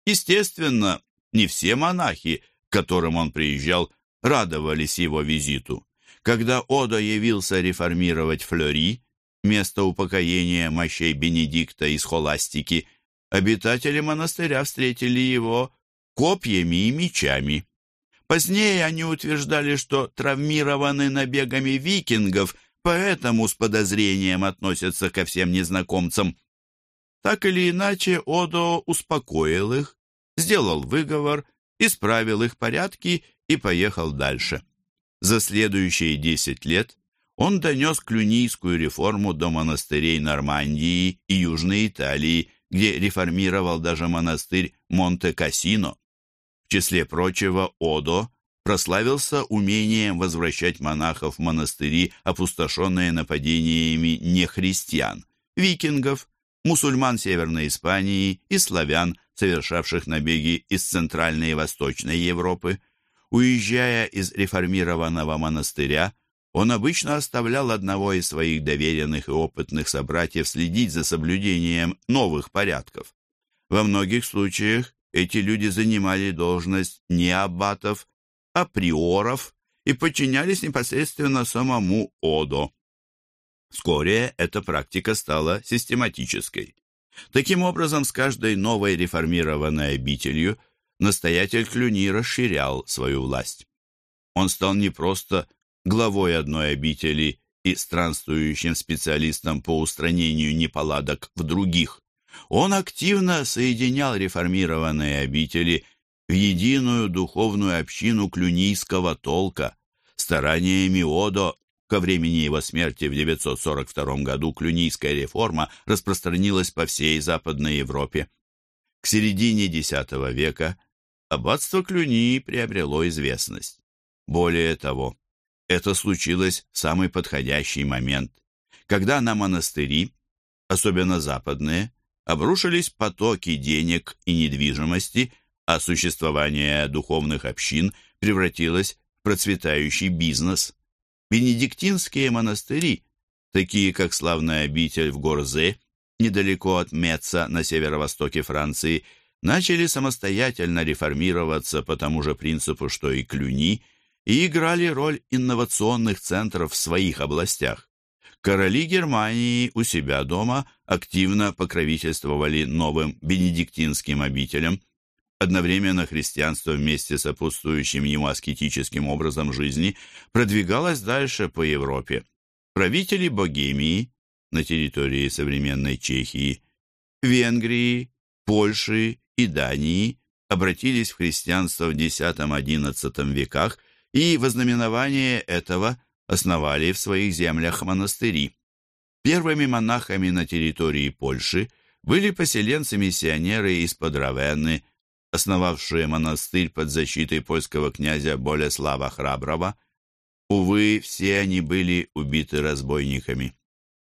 Естественно, не все монахи, к которым он приезжал, радовались его визиту. Когда Одо явился реформировать Флори, место упокоения мощей Бенедикта и схоластики, обитатели монастыря встретили его копьями и мечами. Позднее они утверждали, что травмированы набегами викингов, поэтому с подозрением относятся ко всем незнакомцам. Так или иначе, Одо успокоил их, сделал выговор, исправил их порядки и поехал дальше. За следующие десять лет он донес клюнийскую реформу до монастырей Нормандии и Южной Италии, где реформировал даже монастырь Монте-Кассино. В числе прочего, Одо прославился умением возвращать монахов в монастыри, опустошенные нападениями нехристиан, викингов, мусульман Северной Испании и славян, совершавших набеги из Центральной и Восточной Европы. Уезжая из реформированного монастыря, он обычно оставлял одного из своих доверенных и опытных собратьев следить за соблюдением новых порядков. Во многих случаях эти люди занимали должность не аббатов, а приоров и подчинялись непосредственно самому Одо. Вскоре эта практика стала систематической. Таким образом, с каждой новой реформированной обителью настоятель Клюни расширял свою власть. Он стал не просто главой одной обители и странствующим специалистом по устранению неполадок в других. Он активно соединял реформированные обители в единую духовную общину клюнийского толка. Стараниями Одо ко времени его смерти в 942 году клюнийская реформа распространилась по всей Западной Европе. К середине X века аббатство Клюнии приобрело известность. Более того, это случилось в самый подходящий момент, когда на монастыри, особенно западные, обрушились потоки денег и недвижимости, а существование духовных общин превратилось в процветающий бизнес. Бенедиктинские монастыри такие как славная обитель в Горзе, недалеко от Меца на северо-востоке Франции, начали самостоятельно реформироваться по тому же принципу, что и Клюни, и играли роль инновационных центров в своих областях. Короли Германии у себя дома активно покровительствовали новым бенедиктинским обителям. Одновременно христианство вместе с сопутствующим ему аскетическим образом жизни продвигалось дальше по Европе. Правители Богемии на территории современной Чехии, Венгрии, Польши и Дании обратились в христианство в X-XI веках и во знаменование этого основали в своих землях монастыри. Первыми монахами на территории Польши были поселенцы-миссионеры из-под Равенны, основавшие монастырь под защитой польского князя Болеслава Храброго. Увы, все они были убиты разбойниками.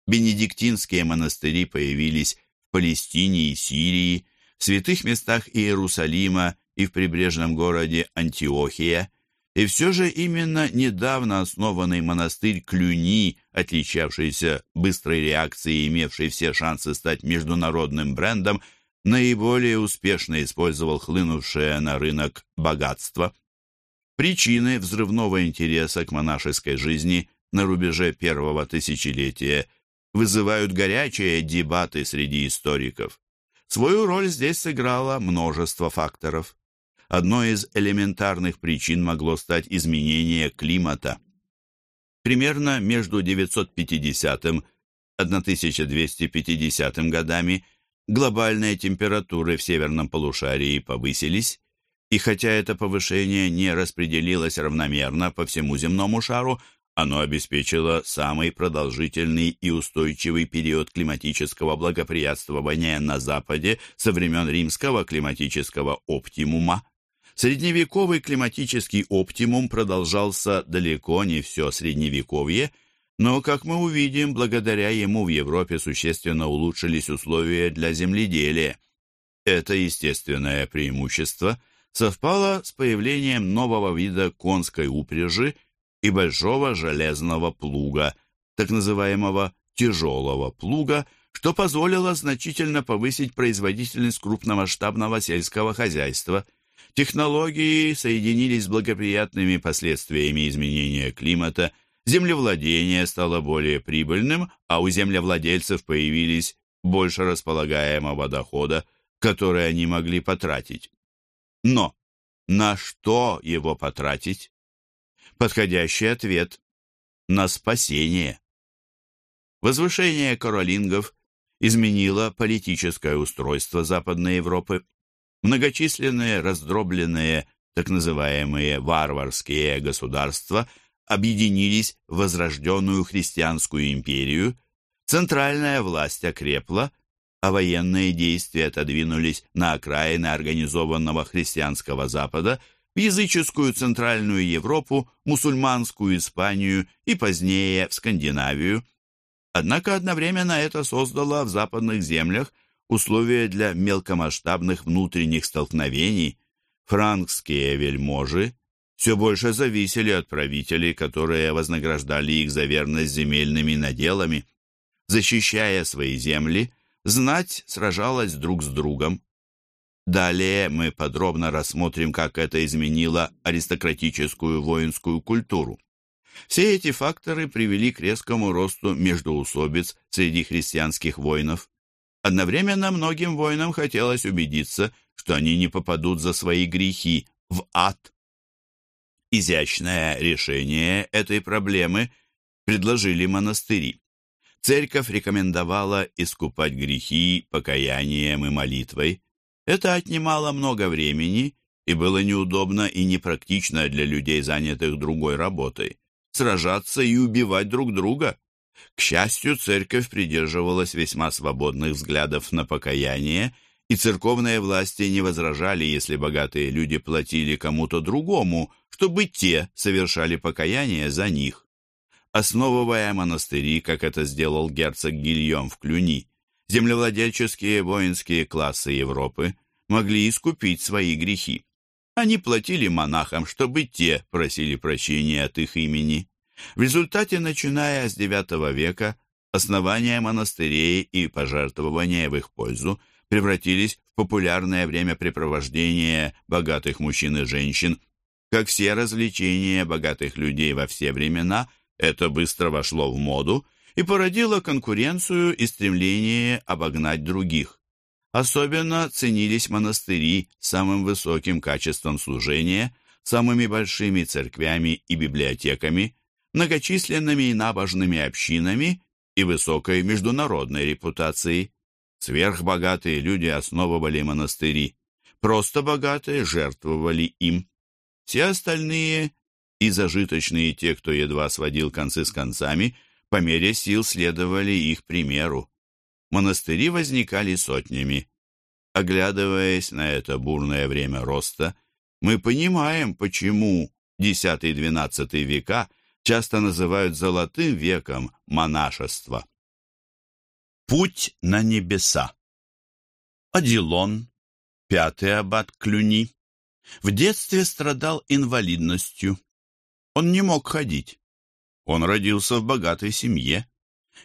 Бенедиктинские монастыри появились в Палестине и Сирии, святых местах Иерусалима и в прибрежном городе Антиохия, и все же именно недавно основанный монастырь Клюни, отличавшийся быстрой реакцией и имевший все шансы стать международным брендом, наиболее успешно использовал хлынувшее на рынок богатство. Причины взрывного интереса к монашеской жизни на рубеже первого тысячелетия вызывают горячие дебаты среди историков. Свою роль здесь сыграло множество факторов. Одной из элементарных причин могло стать изменение климата. Примерно между 950 и 1250 годами глобальные температуры в северном полушарии повысились, и хотя это повышение не распределилось равномерно по всему земному шару, оно обеспечило самый продолжительный и устойчивый период климатического благоприятствования на Западе со времен римского климатического оптимума. Средневековый климатический оптимум продолжался далеко не все Средневековье, но, как мы увидим, благодаря ему в Европе существенно улучшились условия для земледелия. Это естественное преимущество совпало с появлением нового вида конской упряжи и большого железного плуга, так называемого тяжелого плуга, что позволило значительно повысить производительность крупномасштабного сельского хозяйства. Технологии соединились с благоприятными последствиями изменения климата, землевладение стало более прибыльным, а у землевладельцев появились больше располагаемого дохода, который они могли потратить. Но на что его потратить? Подходящий ответ – на спасение. Возвышение королингов изменило политическое устройство Западной Европы. Многочисленные раздробленные, так называемые варварские государства объединились в возрожденную христианскую империю, центральная власть окрепла, а военные действия отодвинулись на окраины организованного христианского Запада – в языческую Центральную Европу, мусульманскую Испанию и позднее в Скандинавию. Однако одновременно это создало в западных землях условия для мелкомасштабных внутренних столкновений. Франкские вельможи все больше зависели от правителей, которые вознаграждали их за верность земельными наделами. Защищая свои земли, знать сражалась друг с другом. Далее мы подробно рассмотрим, как это изменило аристократическую воинскую культуру. Все эти факторы привели к резкому росту междоусобиц среди христианских воинов. Одновременно многим воинам хотелось убедиться, что они не попадут за свои грехи в ад. Изящное решение этой проблемы предложили монастыри. Церковь рекомендовала искупать грехи покаянием и молитвой, это отнимало много времени и было неудобно и непрактично для людей, занятых другой работой. Сражаться и убивать друг друга. К счастью, церковь придерживалась весьма свободных взглядов на покаяние, и церковные власти не возражали, если богатые люди платили кому-то другому, чтобы те совершали покаяние за них. Основывая монастыри, как это сделал герцог Гильем в Клюни, землевладельческие воинские классы Европы могли искупить свои грехи. Они платили монахам, чтобы те просили прощения от их имени. В результате, начиная с IX века, Основания монастырей и пожертвования в их пользу превратились в популярное времяпрепровождение богатых мужчин и женщин. Как все развлечения богатых людей во все времена, это быстро вошло в моду и породило конкуренцию и стремление обогнать других. Особенно ценились монастыри самым высоким качеством служения, самыми большими церквями и библиотеками, многочисленными и набожными общинами и высокой международной репутацией. Сверхбогатые люди основывали монастыри, просто богатые жертвовали им. Все остальные и зажиточные те, кто едва сводил концы с концами, по мере сил следовали их примеру. Монастыри возникали сотнями. Оглядываясь на это бурное время роста, мы понимаем, почему X-XII века – часто называют золотым веком монашества. Путь на небеса. Адилон, пятый аббат Клюни, в детстве страдал инвалидностью. Он не мог ходить. Он родился в богатой семье,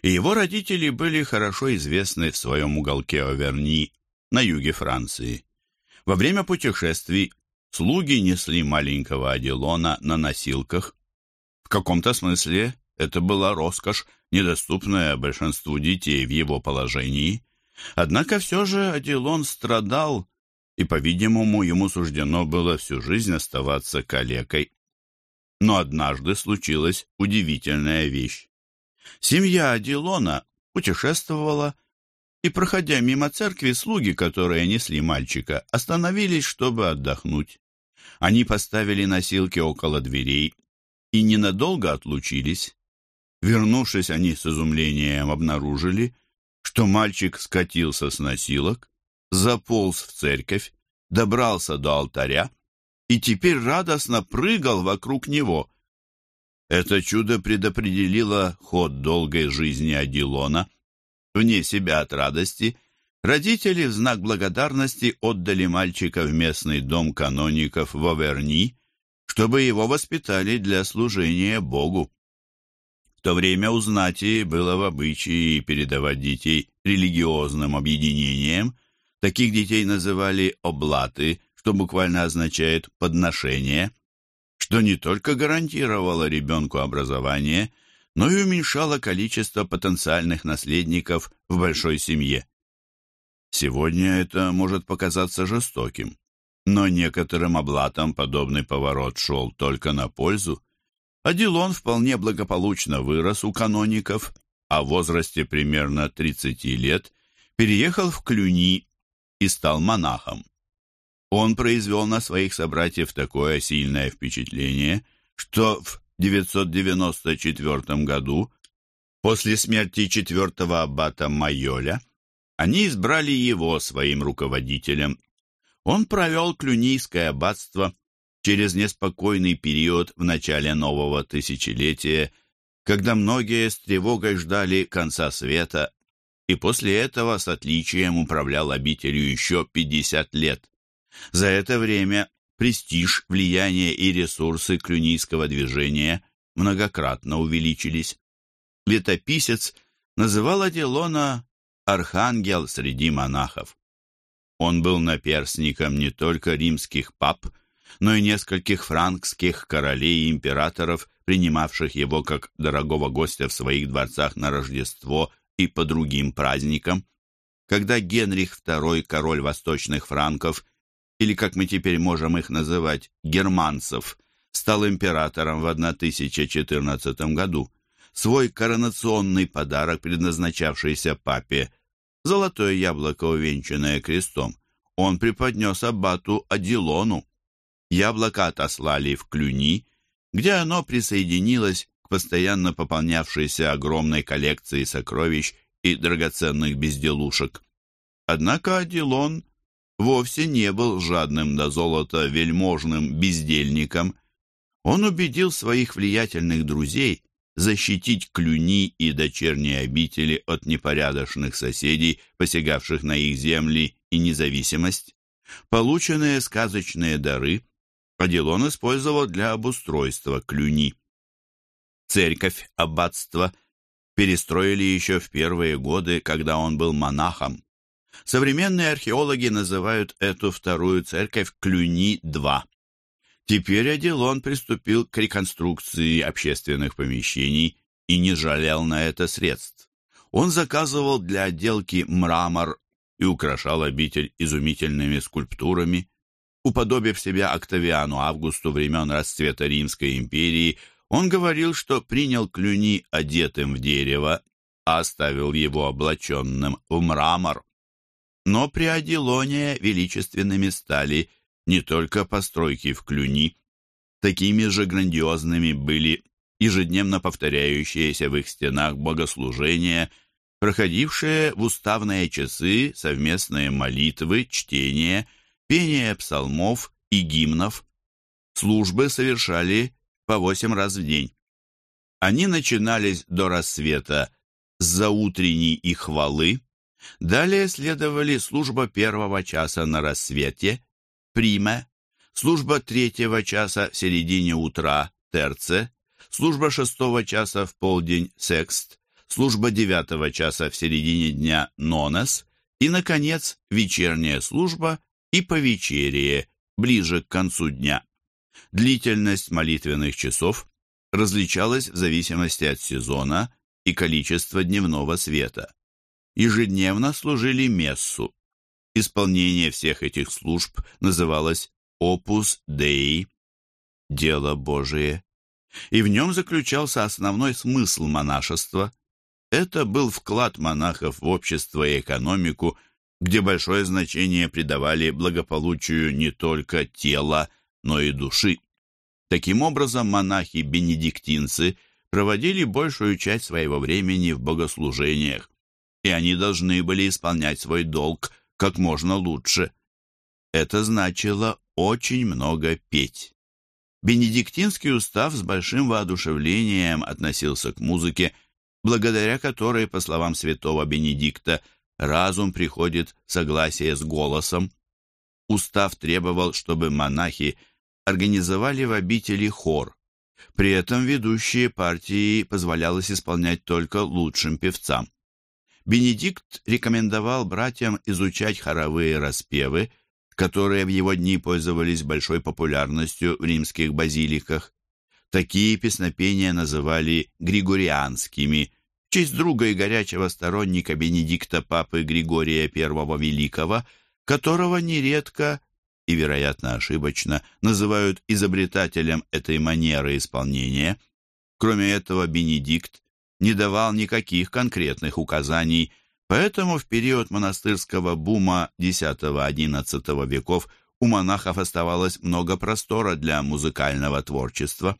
и его родители были хорошо известны в своем уголке Оверни на юге Франции. Во время путешествий слуги несли маленького Адилона на носилках, в каком-то смысле это была роскошь, недоступная большинству детей в его положении. Однако все же Адилон страдал, и, по-видимому, ему суждено было всю жизнь оставаться калекой. Но однажды случилась удивительная вещь. Семья Адилона путешествовала, и, проходя мимо церкви, слуги, которые несли мальчика, остановились, чтобы отдохнуть. Они поставили носилки около дверей, и ненадолго отлучились. Вернувшись, они с изумлением обнаружили, что мальчик скатился с носилок, заполз в церковь, добрался до алтаря и теперь радостно прыгал вокруг него. Это чудо предопределило ход долгой жизни Адилона. Вне себя от радости родители в знак благодарности отдали мальчика в местный дом каноников в Аверни, чтобы его воспитали для служения Богу. В то время у знати было в обычае передавать детей религиозным объединениям. Таких детей называли «облаты», что буквально означает «подношение», что не только гарантировало ребенку образование, но и уменьшало количество потенциальных наследников в большой семье. Сегодня это может показаться жестоким. Но некоторым облатам подобный поворот шел только на пользу. Адилон вполне благополучно вырос у каноников, а в возрасте примерно 30 лет переехал в Клюни и стал монахом. Он произвел на своих собратьев такое сильное впечатление, что в 994 году, после смерти четвертого аббата Майоля, они избрали его своим руководителем он провел Клюнийское аббатство через неспокойный период в начале нового тысячелетия, когда многие с тревогой ждали конца света, и после этого с отличием управлял обителью еще 50 лет. За это время престиж, влияние и ресурсы клюнийского движения многократно увеличились. Летописец называл Аделона «архангел среди монахов». Он был наперсником не только римских пап, но и нескольких франкских королей и императоров, принимавших его как дорогого гостя в своих дворцах на Рождество и по другим праздникам. Когда Генрих II, король восточных франков, или, как мы теперь можем их называть, германцев, стал императором в 1014 году, свой коронационный подарок, предназначавшийся папе, золотое яблоко, увенчанное крестом, он преподнес аббату Адилону. Яблоко отослали в Клюни, где оно присоединилось к постоянно пополнявшейся огромной коллекции сокровищ и драгоценных безделушек. Однако Адилон вовсе не был жадным до золота вельможным бездельником. Он убедил своих влиятельных друзей защитить Клюни и дочерние обители от непорядочных соседей, посягавших на их земли и независимость. Полученные сказочные дары Адилон использовал для обустройства Клюни. Церковь аббатства перестроили еще в первые годы, когда он был монахом. Современные археологи называют эту вторую церковь Клюни-2. Теперь Аделон приступил к реконструкции общественных помещений и не жалел на это средств. Он заказывал для отделки мрамор и украшал обитель изумительными скульптурами. Уподобив себя Октавиану Августу времен расцвета Римской империи, он говорил, что принял Клюни одетым в дерево, а оставил его облаченным в мрамор. Но при Аделоне величественными стали не только постройки в Клюни, такими же грандиозными были ежедневно повторяющиеся в их стенах богослужения, проходившие в уставные часы совместные молитвы, чтения, пение псалмов и гимнов. Службы совершали по восемь раз в день. Они начинались до рассвета с заутренней и хвалы, далее следовали служба первого часа на рассвете, приме, служба третьего часа в середине утра, терце, служба шестого часа в полдень, секст, служба девятого часа в середине дня, нонес, и, наконец, вечерняя служба и повечерие, ближе к концу дня. Длительность молитвенных часов различалась в зависимости от сезона и количества дневного света. Ежедневно служили мессу. Исполнение всех этих служб называлось «Опус Dei» – «Дело Божие», и в нем заключался основной смысл монашества. Это был вклад монахов в общество и экономику, где большое значение придавали благополучию не только тела, но и души. Таким образом, монахи-бенедиктинцы проводили большую часть своего времени в богослужениях, и они должны были исполнять свой долг как можно лучше. Это значило очень много петь. Бенедиктинский устав с большим воодушевлением относился к музыке, благодаря которой, по словам святого Бенедикта, разум приходит в согласие с голосом. Устав требовал, чтобы монахи организовали в обители хор. При этом ведущие партии позволялось исполнять только лучшим певцам. Бенедикт рекомендовал братьям изучать хоровые распевы, которые в его дни пользовались большой популярностью в римских базиликах. Такие песнопения называли григорианскими, в честь друга и горячего сторонника Бенедикта Папы Григория I Великого, которого нередко и, вероятно, ошибочно называют изобретателем этой манеры исполнения. Кроме этого, Бенедикт не давал никаких конкретных указаний Поэтому в период монастырского бума X-XI веков у монахов оставалось много простора для музыкального творчества.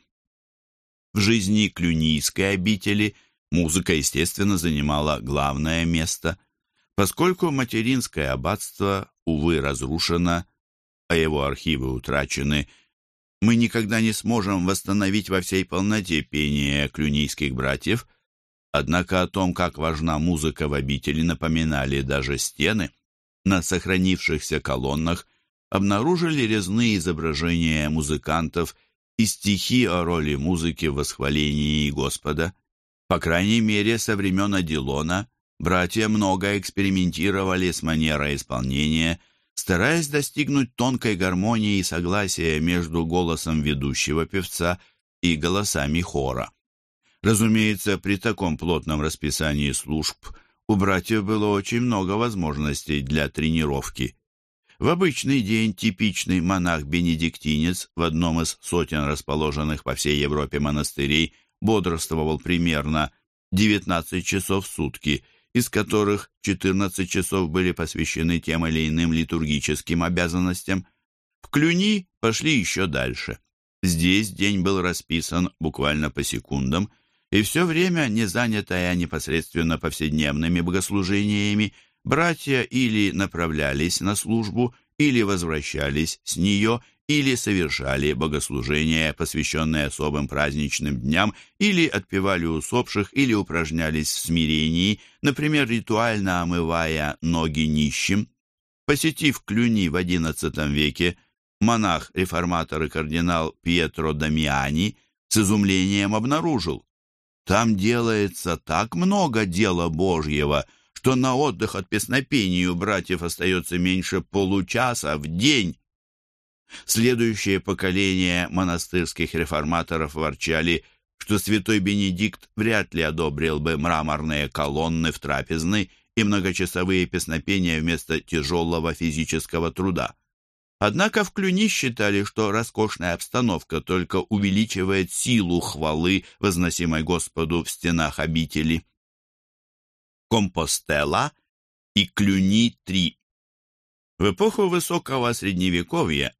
В жизни клюнийской обители музыка, естественно, занимала главное место. Поскольку материнское аббатство, увы, разрушено, а его архивы утрачены, мы никогда не сможем восстановить во всей полноте пение клюнийских братьев – Однако о том, как важна музыка в обители, напоминали даже стены. На сохранившихся колоннах обнаружили резные изображения музыкантов и стихи о роли музыки в восхвалении Господа. По крайней мере, со времен Адилона братья много экспериментировали с манерой исполнения, стараясь достигнуть тонкой гармонии и согласия между голосом ведущего певца и голосами хора. Разумеется, при таком плотном расписании служб у братьев было очень много возможностей для тренировки. В обычный день типичный монах-бенедиктинец в одном из сотен расположенных по всей Европе монастырей бодрствовал примерно 19 часов в сутки, из которых 14 часов были посвящены тем или иным литургическим обязанностям. В Клюни пошли еще дальше. Здесь день был расписан буквально по секундам, и все время, не занятая непосредственно повседневными богослужениями, братья или направлялись на службу, или возвращались с нее, или совершали богослужения, посвященные особым праздничным дням, или отпевали усопших, или упражнялись в смирении, например, ритуально омывая ноги нищим. Посетив Клюни в XI веке, монах-реформатор и кардинал Пьетро Дамиани с изумлением обнаружил, Там делается так много дела Божьего, что на отдых от песнопений у братьев остается меньше получаса в день. Следующее поколение монастырских реформаторов ворчали, что святой Бенедикт вряд ли одобрил бы мраморные колонны в трапезной и многочасовые песнопения вместо тяжелого физического труда. Однако в Клюни считали, что роскошная обстановка только увеличивает силу хвалы, возносимой Господу в стенах обители. Компостела и Клюни-3 В эпоху высокого средневековья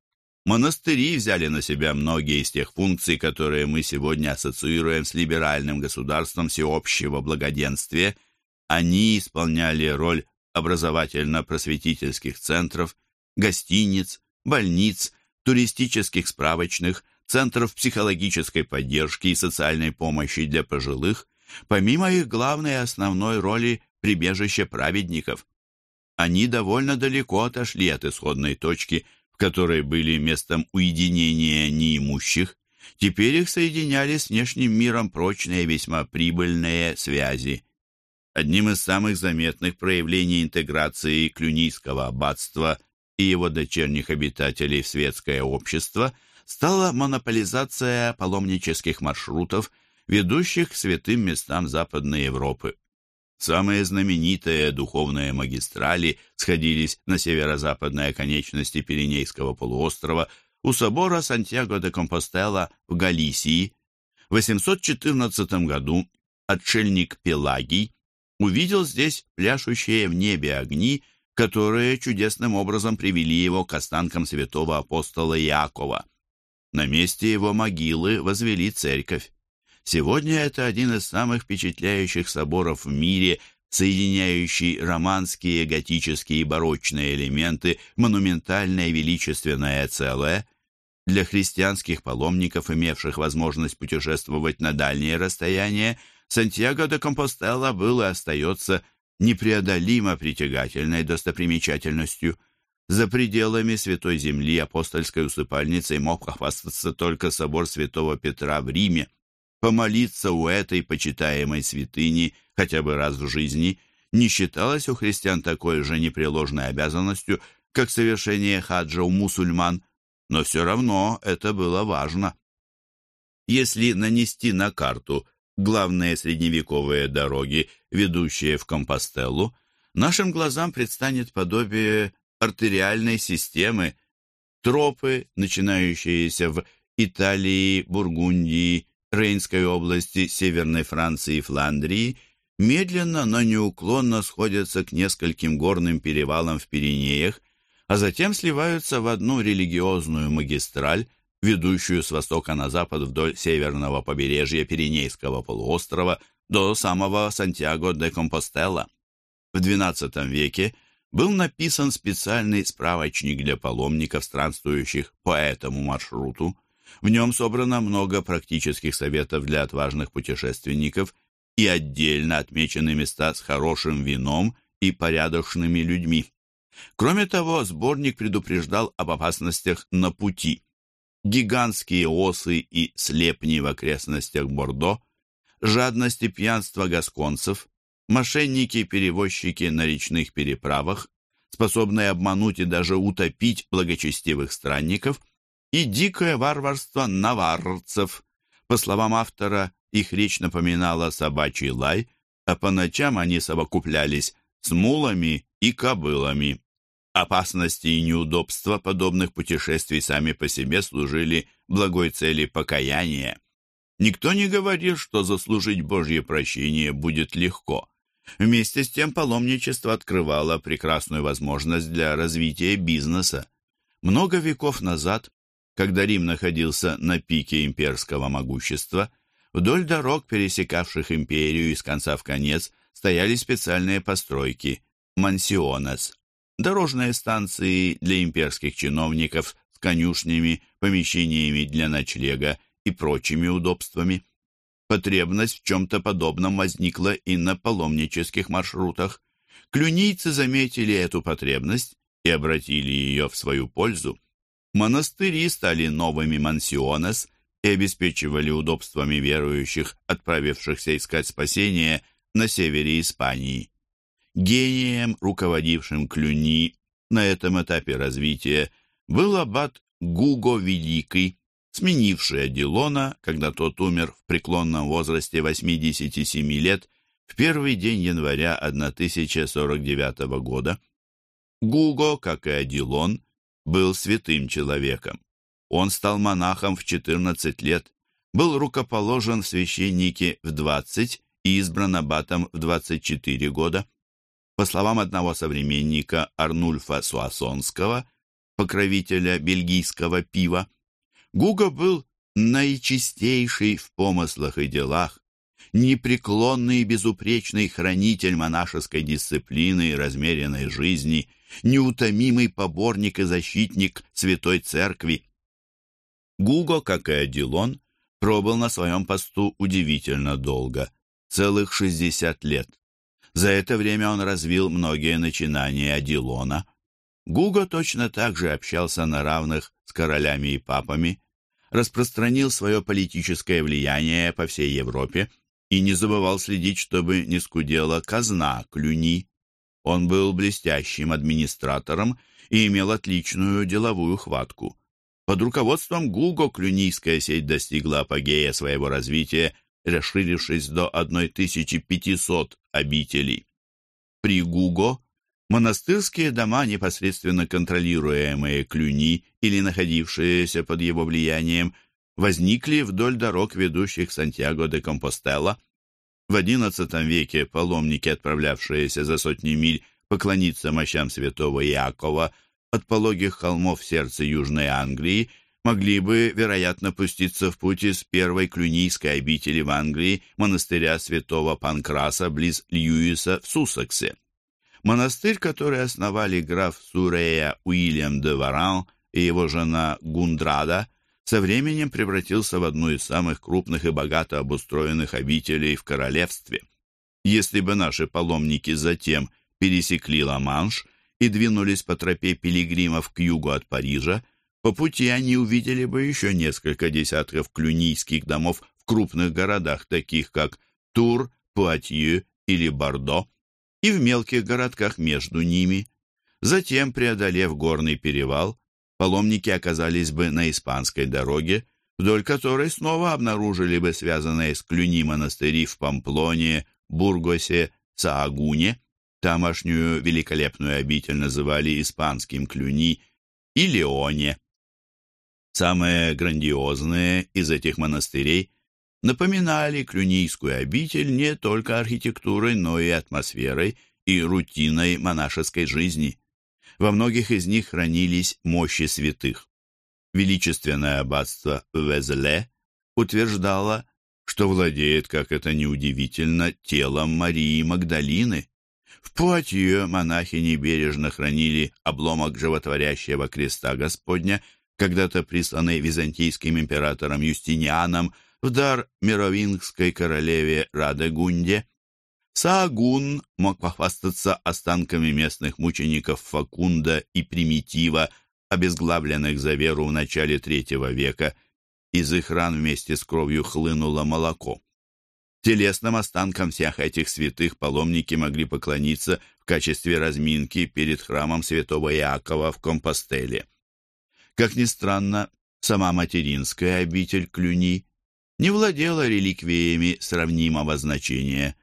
монастыри взяли на себя многие из тех функций, которые мы сегодня ассоциируем с либеральным государством всеобщего благоденствия. Они исполняли роль образовательно-просветительских центров, гостиниц, больниц, туристических справочных, центров психологической поддержки и социальной помощи для пожилых, помимо их главной и основной роли прибежища праведников. Они довольно далеко отошли от исходной точки, в которой были местом уединения неимущих. Теперь их соединяли с внешним миром прочные весьма прибыльные связи. Одним из самых заметных проявлений интеграции клюнийского аббатства – и его дочерних обитателей в светское общество стала монополизация паломнических маршрутов, ведущих к святым местам Западной Европы. Самые знаменитые духовные магистрали сходились на северо-западной оконечности Пиренейского полуострова у собора Сантьяго де Компостела в Галисии. В 814 году отшельник Пелагий увидел здесь пляшущие в небе огни которые чудесным образом привели его к останкам святого апостола Иакова. На месте его могилы возвели церковь. Сегодня это один из самых впечатляющих соборов в мире, соединяющий романские, готические и барочные элементы, монументальное величественное целое. Для христианских паломников, имевших возможность путешествовать на дальние расстояния, Сантьяго де Компостела был и остается непреодолимо притягательной достопримечательностью. За пределами Святой Земли апостольской усыпальницей мог похвастаться только собор Святого Петра в Риме. Помолиться у этой почитаемой святыни хотя бы раз в жизни не считалось у христиан такой же непреложной обязанностью, как совершение хаджа у мусульман, но все равно это было важно. Если нанести на карту главные средневековые дороги, ведущие в Компостеллу, нашим глазам предстанет подобие артериальной системы, тропы, начинающиеся в Италии, Бургундии, Рейнской области, Северной Франции и Фландрии, медленно, но неуклонно сходятся к нескольким горным перевалам в Пиренеях, а затем сливаются в одну религиозную магистраль, ведущую с востока на запад вдоль северного побережья Пиренейского полуострова до самого Сантьяго де Компостела. В XII веке был написан специальный справочник для паломников, странствующих по этому маршруту. В нем собрано много практических советов для отважных путешественников и отдельно отмечены места с хорошим вином и порядочными людьми. Кроме того, сборник предупреждал об опасностях на пути – гигантские осы и слепни в окрестностях Бордо, жадность и пьянство гасконцев, мошенники-перевозчики на речных переправах, способные обмануть и даже утопить благочестивых странников, и дикое варварство наварцев. По словам автора, их речь напоминала собачий лай, а по ночам они совокуплялись с мулами и кобылами. Опасности и неудобства подобных путешествий сами по себе служили благой цели покаяния. Никто не говорил, что заслужить Божье прощение будет легко. Вместе с тем паломничество открывало прекрасную возможность для развития бизнеса. Много веков назад, когда Рим находился на пике имперского могущества, вдоль дорог, пересекавших империю из конца в конец, стояли специальные постройки – мансионес дорожные станции для имперских чиновников с конюшнями, помещениями для ночлега и прочими удобствами. Потребность в чем-то подобном возникла и на паломнических маршрутах. Клюнийцы заметили эту потребность и обратили ее в свою пользу. Монастыри стали новыми мансионес, и обеспечивали удобствами верующих, отправившихся искать спасение на севере Испании. Гением, руководившим Клюни на этом этапе развития, был аббат Гуго Великий, сменивший Адилона, когда тот умер в преклонном возрасте 87 лет в первый день января 1049 года. Гуго, как и Адилон, был святым человеком. Он стал монахом в 14 лет, был рукоположен в священнике в 20 и избран аббатом в 24 года. По словам одного современника Арнульфа Суасонского, покровителя бельгийского пива, Гуго был наичистейший в помыслах и делах, непреклонный и безупречный хранитель монашеской дисциплины и размеренной жизни, неутомимый поборник и защитник Святой Церкви. Гуго, как и Адилон, пробыл на своем посту удивительно долго, целых 60 лет. За это время он развил многие начинания Адилона. Гуго точно так же общался на равных с королями и папами, распространил свое политическое влияние по всей Европе и не забывал следить, чтобы не скудела казна Клюни. Он был блестящим администратором и имел отличную деловую хватку. Под руководством Гуго клюнийская сеть достигла апогея своего развития, расширившись до 1500 обителей. При Гуго монастырские дома, непосредственно контролируемые Клюни или находившиеся под его влиянием, возникли вдоль дорог, ведущих Сантьяго де Компостела. В XI веке паломники, отправлявшиеся за сотни миль поклониться мощам святого Иакова от пологих холмов сердца Южной Англии, могли бы, вероятно, пуститься в путь из первой клюнийской обители в Англии, монастыря святого Панкраса близ Льюиса в Суссексе. Монастырь, который основали граф Сурея Уильям де Варан и его жена Гундрада – со временем превратился в одну из самых крупных и богато обустроенных обителей в королевстве. Если бы наши паломники затем пересекли Ла-Манш и двинулись по тропе пилигримов к югу от Парижа, по пути они увидели бы еще несколько десятков клюнийских домов в крупных городах, таких как Тур, Пуатью или Бордо, и в мелких городках между ними. Затем, преодолев горный перевал, паломники оказались бы на испанской дороге, вдоль которой снова обнаружили бы связанные с Клюни монастыри в Памплоне, Бургосе, Саагуне, тамошнюю великолепную обитель называли испанским Клюни, и Леоне. Самые грандиозные из этих монастырей напоминали Клюнийскую обитель не только архитектурой, но и атмосферой и рутиной монашеской жизни. Во многих из них хранились мощи святых. Величественное аббатство Везле утверждало, что владеет, как это неудивительно, телом Марии Магдалины. В Пуатье монахини бережно хранили обломок животворящего креста Господня, когда-то присланный византийским императором Юстинианом в дар мировингской королеве Радегунде. Саагун мог похвастаться останками местных мучеников Факунда и Примитива, обезглавленных за веру в начале третьего века. Из их ран вместе с кровью хлынуло молоко. Телесным останкам всех этих святых паломники могли поклониться в качестве разминки перед храмом святого Иакова в Компостеле. Как ни странно, сама материнская обитель Клюни не владела реликвиями сравнимого значения.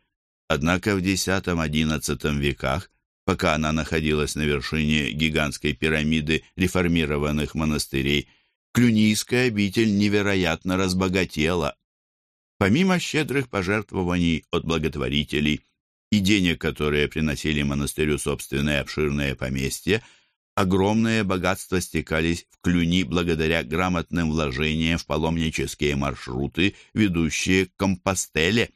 Однако в X-XI веках, пока она находилась на вершине гигантской пирамиды реформированных монастырей, Клюнийская обитель невероятно разбогатела. Помимо щедрых пожертвований от благотворителей и денег, которые приносили монастырю собственное обширное поместье, огромные богатства стекались в Клюни благодаря грамотным вложениям в паломнические маршруты, ведущие к Компостеле.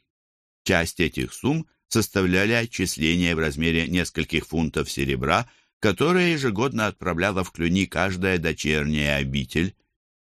Часть этих сумм составляли отчисления в размере нескольких фунтов серебра, которые ежегодно отправляла в Клюни каждая дочерняя обитель.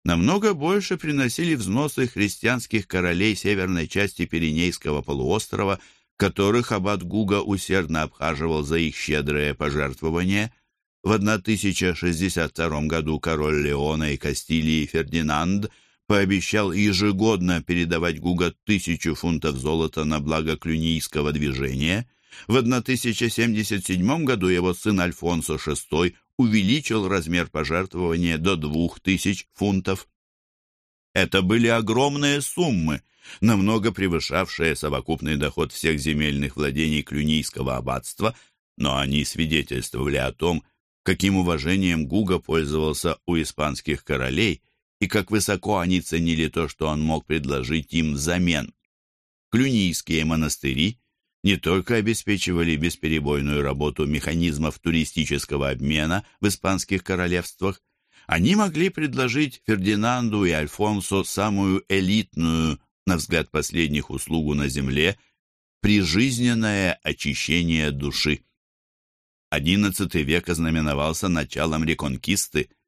Намного больше приносили взносы христианских королей северной части Пиренейского полуострова, которых аббат Гуга усердно обхаживал за их щедрые пожертвования. В 1062 году король Леона и Кастилии Фердинанд пообещал ежегодно передавать Гуга тысячу фунтов золота на благо клюнийского движения. В 1077 году его сын Альфонсо VI увеличил размер пожертвования до двух тысяч фунтов. Это были огромные суммы, намного превышавшие совокупный доход всех земельных владений Клюнийского аббатства, но они свидетельствовали о том, каким уважением Гуга пользовался у испанских королей и как высоко они ценили то, что он мог предложить им взамен. Клюнийские монастыри не только обеспечивали бесперебойную работу механизмов туристического обмена в испанских королевствах, они могли предложить Фердинанду и Альфонсо самую элитную, на взгляд последних, услугу на земле – прижизненное очищение души. XI век ознаменовался началом реконкисты –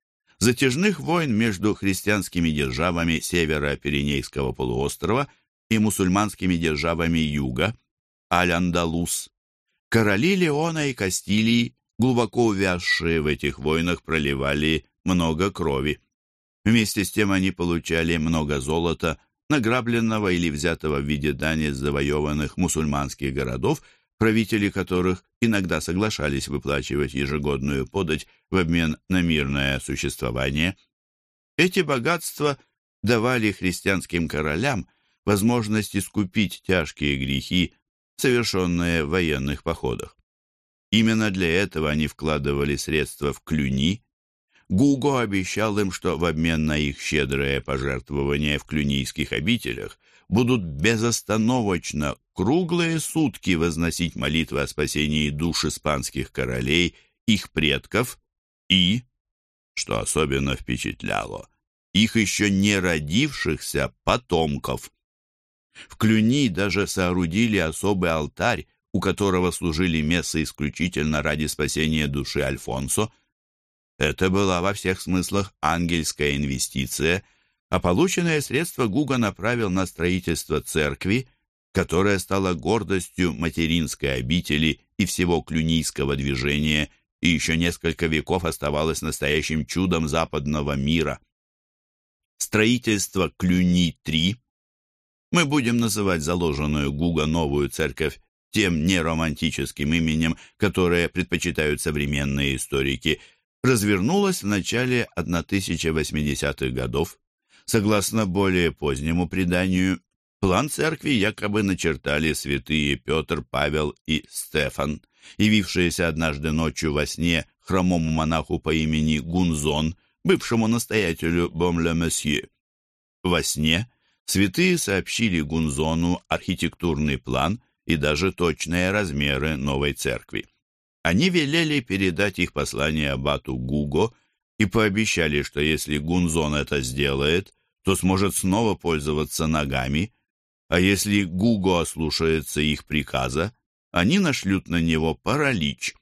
затяжных войн между христианскими державами севера Пиренейского полуострова и мусульманскими державами юга, Аль-Андалус. Короли Леона и Кастилии, глубоко увязшие в этих войнах, проливали много крови. Вместе с тем они получали много золота, награбленного или взятого в виде дани с завоеванных мусульманских городов правители которых иногда соглашались выплачивать ежегодную подать в обмен на мирное существование. Эти богатства давали христианским королям возможность искупить тяжкие грехи, совершенные в военных походах. Именно для этого они вкладывали средства в клюни. Гуго обещал им, что в обмен на их щедрое пожертвование в клюнийских обителях будут безостановочно круглые сутки возносить молитвы о спасении душ испанских королей, их предков и, что особенно впечатляло, их еще не родившихся потомков. В Клюни даже соорудили особый алтарь, у которого служили мессы исключительно ради спасения души Альфонсо. Это была во всех смыслах ангельская инвестиция – а полученные средства Гуга направил на строительство церкви, которая стала гордостью материнской обители и всего клюнийского движения и еще несколько веков оставалась настоящим чудом западного мира. Строительство Клюни-3 мы будем называть заложенную Гуга новую церковь тем неромантическим именем, которое предпочитают современные историки, развернулось в начале 1080-х годов Согласно более позднему преданию, план церкви якобы начертали святые Петр, Павел и Стефан, явившиеся однажды ночью во сне хромому монаху по имени Гунзон, бывшему настоятелю Бом-ле-Месье. Во сне святые сообщили Гунзону архитектурный план и даже точные размеры новой церкви. Они велели передать их послание аббату Гуго и пообещали, что если Гунзон это сделает, то сможет снова пользоваться ногами, а если Гуго ослушается их приказа, они нашлют на него паралич.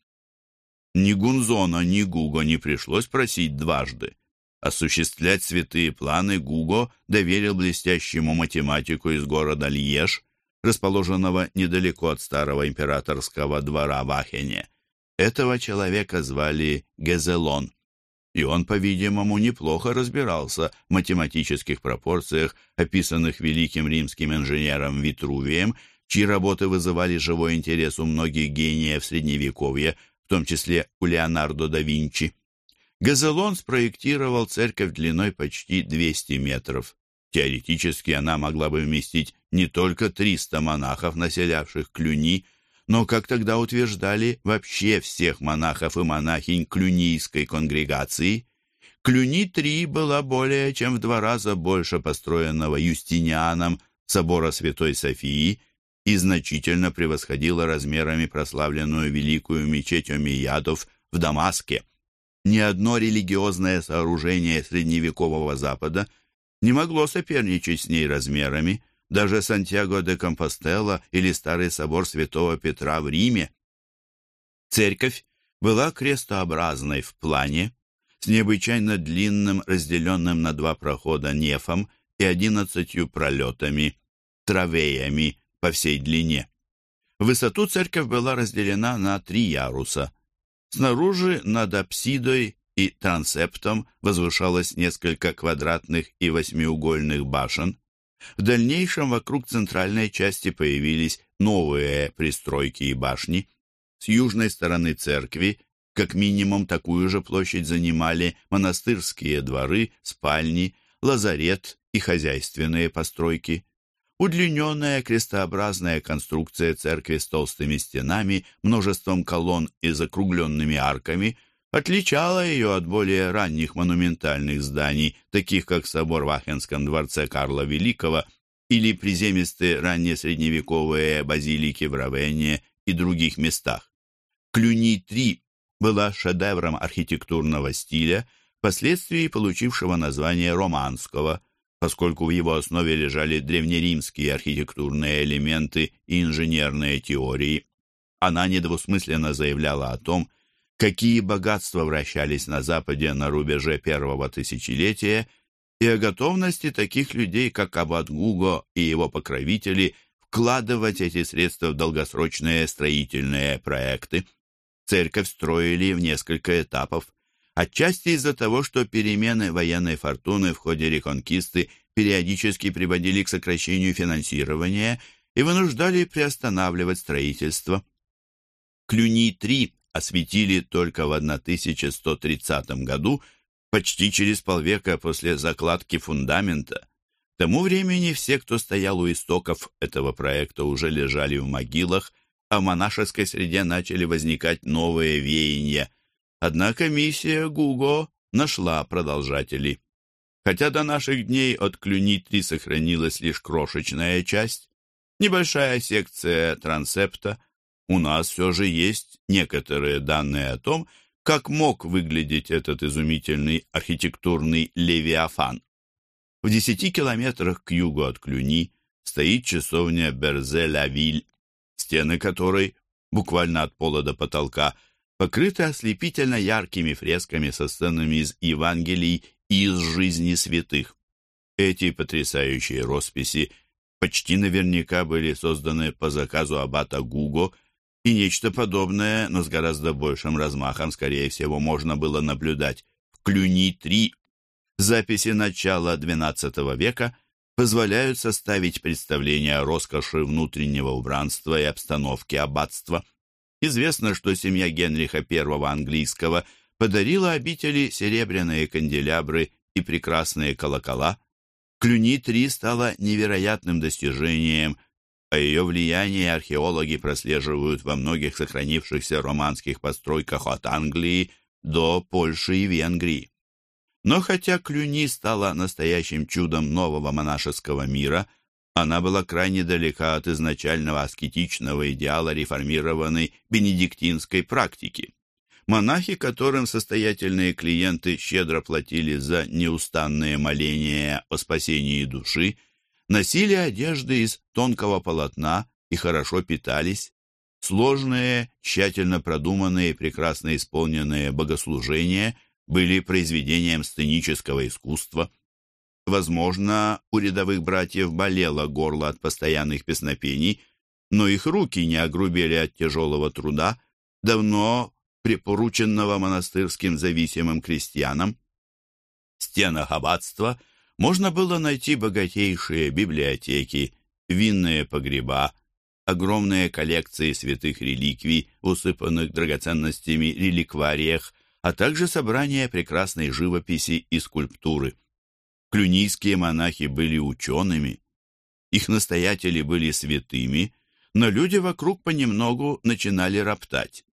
Ни Гунзона, ни Гуго не пришлось просить дважды. Осуществлять святые планы Гуго доверил блестящему математику из города Льеж, расположенного недалеко от старого императорского двора в Ахене. Этого человека звали Гезелон и он, по-видимому, неплохо разбирался в математических пропорциях, описанных великим римским инженером Витрувием, чьи работы вызывали живой интерес у многих гениев Средневековья, в том числе у Леонардо да Винчи. Газелон спроектировал церковь длиной почти 200 метров. Теоретически она могла бы вместить не только 300 монахов, населявших Клюни, но, как тогда утверждали, вообще всех монахов и монахинь клюнийской конгрегации. Клюни-3 была более чем в два раза больше построенного Юстинианом собора Святой Софии и значительно превосходила размерами прославленную великую мечеть Омиядов в Дамаске. Ни одно религиозное сооружение средневекового Запада не могло соперничать с ней размерами – даже Сантьяго де Компостела или Старый собор Святого Петра в Риме. Церковь была крестообразной в плане, с необычайно длинным, разделенным на два прохода нефом и одиннадцатью пролетами, травеями по всей длине. В высоту церковь была разделена на три яруса. Снаружи над апсидой и трансептом возвышалось несколько квадратных и восьмиугольных башен. В дальнейшем вокруг центральной части появились новые пристройки и башни. С южной стороны церкви как минимум такую же площадь занимали монастырские дворы, спальни, лазарет и хозяйственные постройки. Удлиненная крестообразная конструкция церкви с толстыми стенами, множеством колонн и закругленными арками отличала ее от более ранних монументальных зданий, таких как собор в Ахенском дворце Карла Великого или приземистые раннесредневековые базилики в Равенне и других местах. Клюни-3 была шедевром архитектурного стиля, впоследствии получившего название романского, поскольку в его основе лежали древнеримские архитектурные элементы и инженерные теории. Она недвусмысленно заявляла о том, какие богатства вращались на Западе на рубеже первого тысячелетия и о готовности таких людей, как Аббат Гуго и его покровители, вкладывать эти средства в долгосрочные строительные проекты. Церковь строили в несколько этапов, отчасти из-за того, что перемены военной фортуны в ходе реконкисты периодически приводили к сокращению финансирования и вынуждали приостанавливать строительство. Клюни-3 осветили только в 1130 году, почти через полвека после закладки фундамента. К тому времени все, кто стоял у истоков этого проекта, уже лежали в могилах, а в монашеской среде начали возникать новые веяния. Однако миссия Гуго нашла продолжателей. Хотя до наших дней от Клюнитри сохранилась лишь крошечная часть, небольшая секция трансепта, у нас все же есть некоторые данные о том, как мог выглядеть этот изумительный архитектурный левиафан. В десяти километрах к югу от Клюни стоит часовня Берзе-Ла-Виль, стены которой, буквально от пола до потолка, покрыты ослепительно яркими фресками со сценами из Евангелий и из жизни святых. Эти потрясающие росписи почти наверняка были созданы по заказу аббата Гуго, и нечто подобное, но с гораздо большим размахом, скорее всего, можно было наблюдать в Клюни-3. Записи начала XII века – позволяют составить представление о роскоши внутреннего убранства и обстановке аббатства. Известно, что семья Генриха I английского подарила обители серебряные канделябры и прекрасные колокола. Клюни-3 стала невероятным достижением, а ее влияние археологи прослеживают во многих сохранившихся романских постройках от Англии до Польши и Венгрии. Но хотя Клюни стала настоящим чудом нового монашеского мира, она была крайне далека от изначального аскетичного идеала реформированной бенедиктинской практики. Монахи, которым состоятельные клиенты щедро платили за неустанные моления о спасении души, носили одежды из тонкого полотна и хорошо питались. Сложные, тщательно продуманные и прекрасно исполненные богослужения – были произведением сценического искусства. Возможно, у рядовых братьев болело горло от постоянных песнопений, но их руки не огрубели от тяжелого труда, давно припорученного монастырским зависимым крестьянам. В стенах аббатства можно было найти богатейшие библиотеки, винные погреба, огромные коллекции святых реликвий, усыпанных драгоценностями реликвариях, а также собрание прекрасной живописи и скульптуры. Клюнийские монахи были учеными, их настоятели были святыми, но люди вокруг понемногу начинали роптать.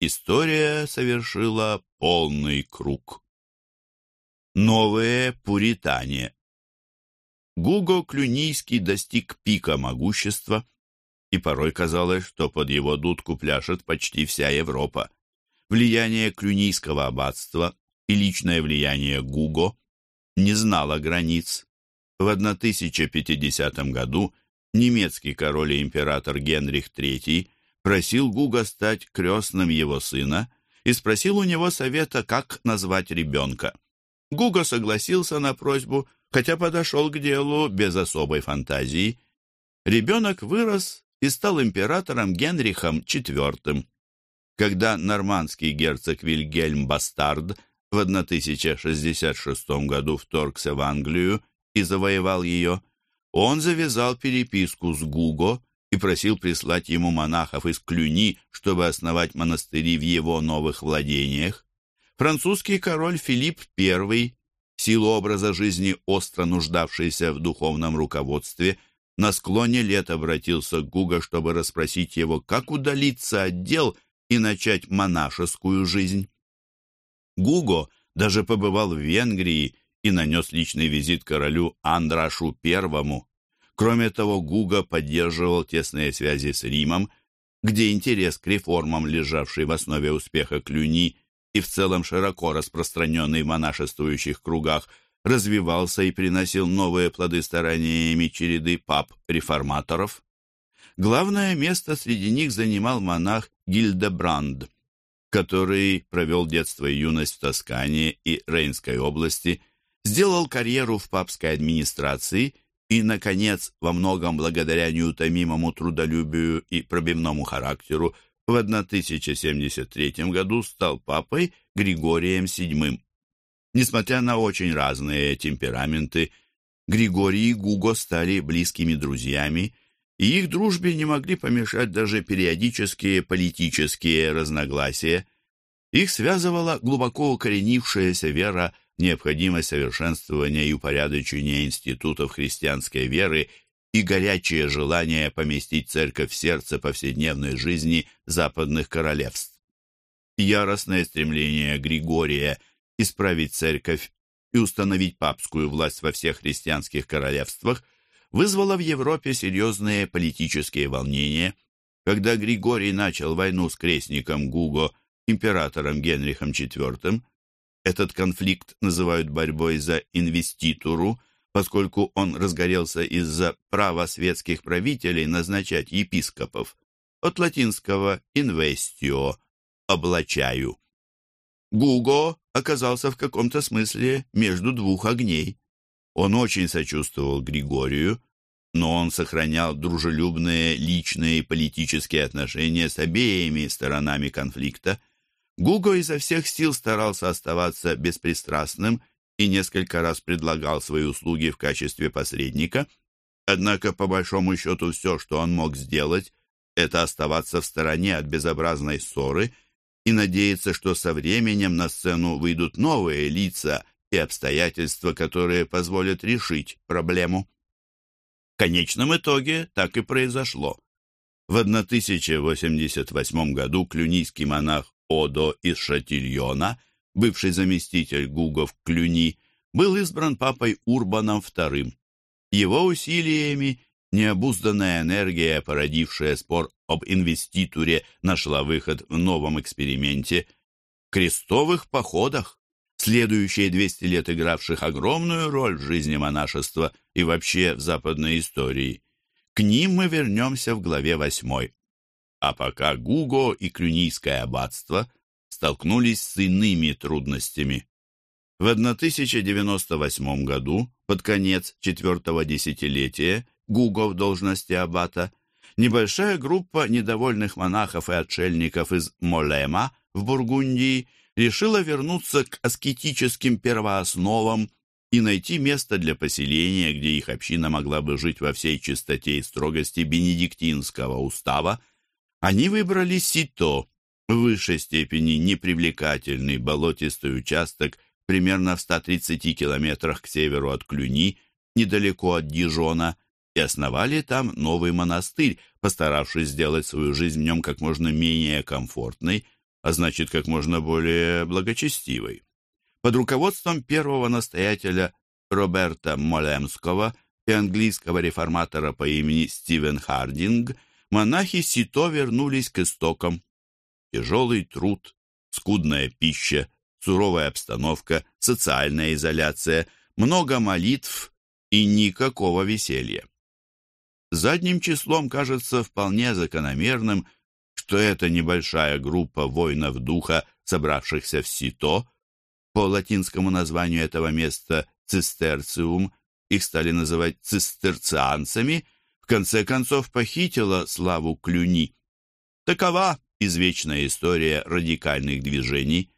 История совершила полный круг. Новые пуритане Гуго Клюнийский достиг пика могущества, и порой казалось, что под его дудку пляшет почти вся Европа влияние Клюнийского аббатства и личное влияние Гуго не знало границ. В 1050 году немецкий король и император Генрих III просил Гуго стать крестным его сына и спросил у него совета, как назвать ребенка. Гуго согласился на просьбу, хотя подошел к делу без особой фантазии. Ребенок вырос и стал императором Генрихом IV. Когда нормандский герцог Вильгельм Бастард в 1066 году вторгся в Англию и завоевал ее, он завязал переписку с Гуго и просил прислать ему монахов из Клюни, чтобы основать монастыри в его новых владениях. Французский король Филипп I, силу образа жизни остро нуждавшийся в духовном руководстве, на склоне лет обратился к Гуго, чтобы расспросить его, как удалиться от дел и начать монашескую жизнь. Гуго даже побывал в Венгрии и нанес личный визит королю Андрашу I. Кроме того, Гуго поддерживал тесные связи с Римом, где интерес к реформам, лежавший в основе успеха Клюни и в целом широко распространенный в монашествующих кругах, развивался и приносил новые плоды стараниями череды пап-реформаторов. Главное место среди них занимал монах Гильдебранд, который провел детство и юность в Тоскане и Рейнской области, сделал карьеру в папской администрации и, наконец, во многом благодаря неутомимому трудолюбию и пробивному характеру, в 1073 году стал папой Григорием VII. Несмотря на очень разные темпераменты, Григорий и Гуго стали близкими друзьями, и их дружбе не могли помешать даже периодические политические разногласия. Их связывала глубоко укоренившаяся вера необходимость совершенствования и упорядочения институтов христианской веры и горячее желание поместить церковь в сердце повседневной жизни западных королевств. Яростное стремление Григория исправить церковь и установить папскую власть во всех христианских королевствах вызвало в Европе серьезные политические волнения. Когда Григорий начал войну с крестником Гуго, императором Генрихом IV, этот конфликт называют борьбой за инвеституру, поскольку он разгорелся из-за права светских правителей назначать епископов, от латинского «investio» – «облачаю». Гуго оказался в каком-то смысле между двух огней. Он очень сочувствовал Григорию, но он сохранял дружелюбные личные и политические отношения с обеими сторонами конфликта – Гуго изо всех сил старался оставаться беспристрастным и несколько раз предлагал свои услуги в качестве посредника, однако, по большому счету, все, что он мог сделать, это оставаться в стороне от безобразной ссоры и надеяться, что со временем на сцену выйдут новые лица и обстоятельства, которые позволят решить проблему. В конечном итоге так и произошло. В 1088 году клюнийский монах Одо из Шатильона, бывший заместитель Гугов Клюни, был избран папой Урбаном II. Его усилиями необузданная энергия, породившая спор об инвеституре, нашла выход в новом эксперименте – крестовых походах, следующие 200 лет игравших огромную роль в жизни монашества и вообще в западной истории. К ним мы вернемся в главе 8. А пока Гуго и Клюнийское аббатство столкнулись с иными трудностями. В 1098 году, под конец четвертого десятилетия, Гуго в должности аббата, небольшая группа недовольных монахов и отшельников из Молема в Бургундии решила вернуться к аскетическим первоосновам и найти место для поселения, где их община могла бы жить во всей чистоте и строгости бенедиктинского устава – они выбрали Сито, в высшей степени непривлекательный болотистый участок примерно в 130 километрах к северу от Клюни, недалеко от Дижона, и основали там новый монастырь, постаравшись сделать свою жизнь в нем как можно менее комфортной, а значит, как можно более благочестивой. Под руководством первого настоятеля Роберта Молемского и английского реформатора по имени Стивен Хардинг монахи Сито вернулись к истокам. Тяжелый труд, скудная пища, суровая обстановка, социальная изоляция, много молитв и никакого веселья. Задним числом кажется вполне закономерным, что эта небольшая группа воинов духа, собравшихся в Сито, по латинскому названию этого места «цистерциум», их стали называть цистерцианцами – в конце концов похитила славу Клюни. Такова извечная история радикальных движений.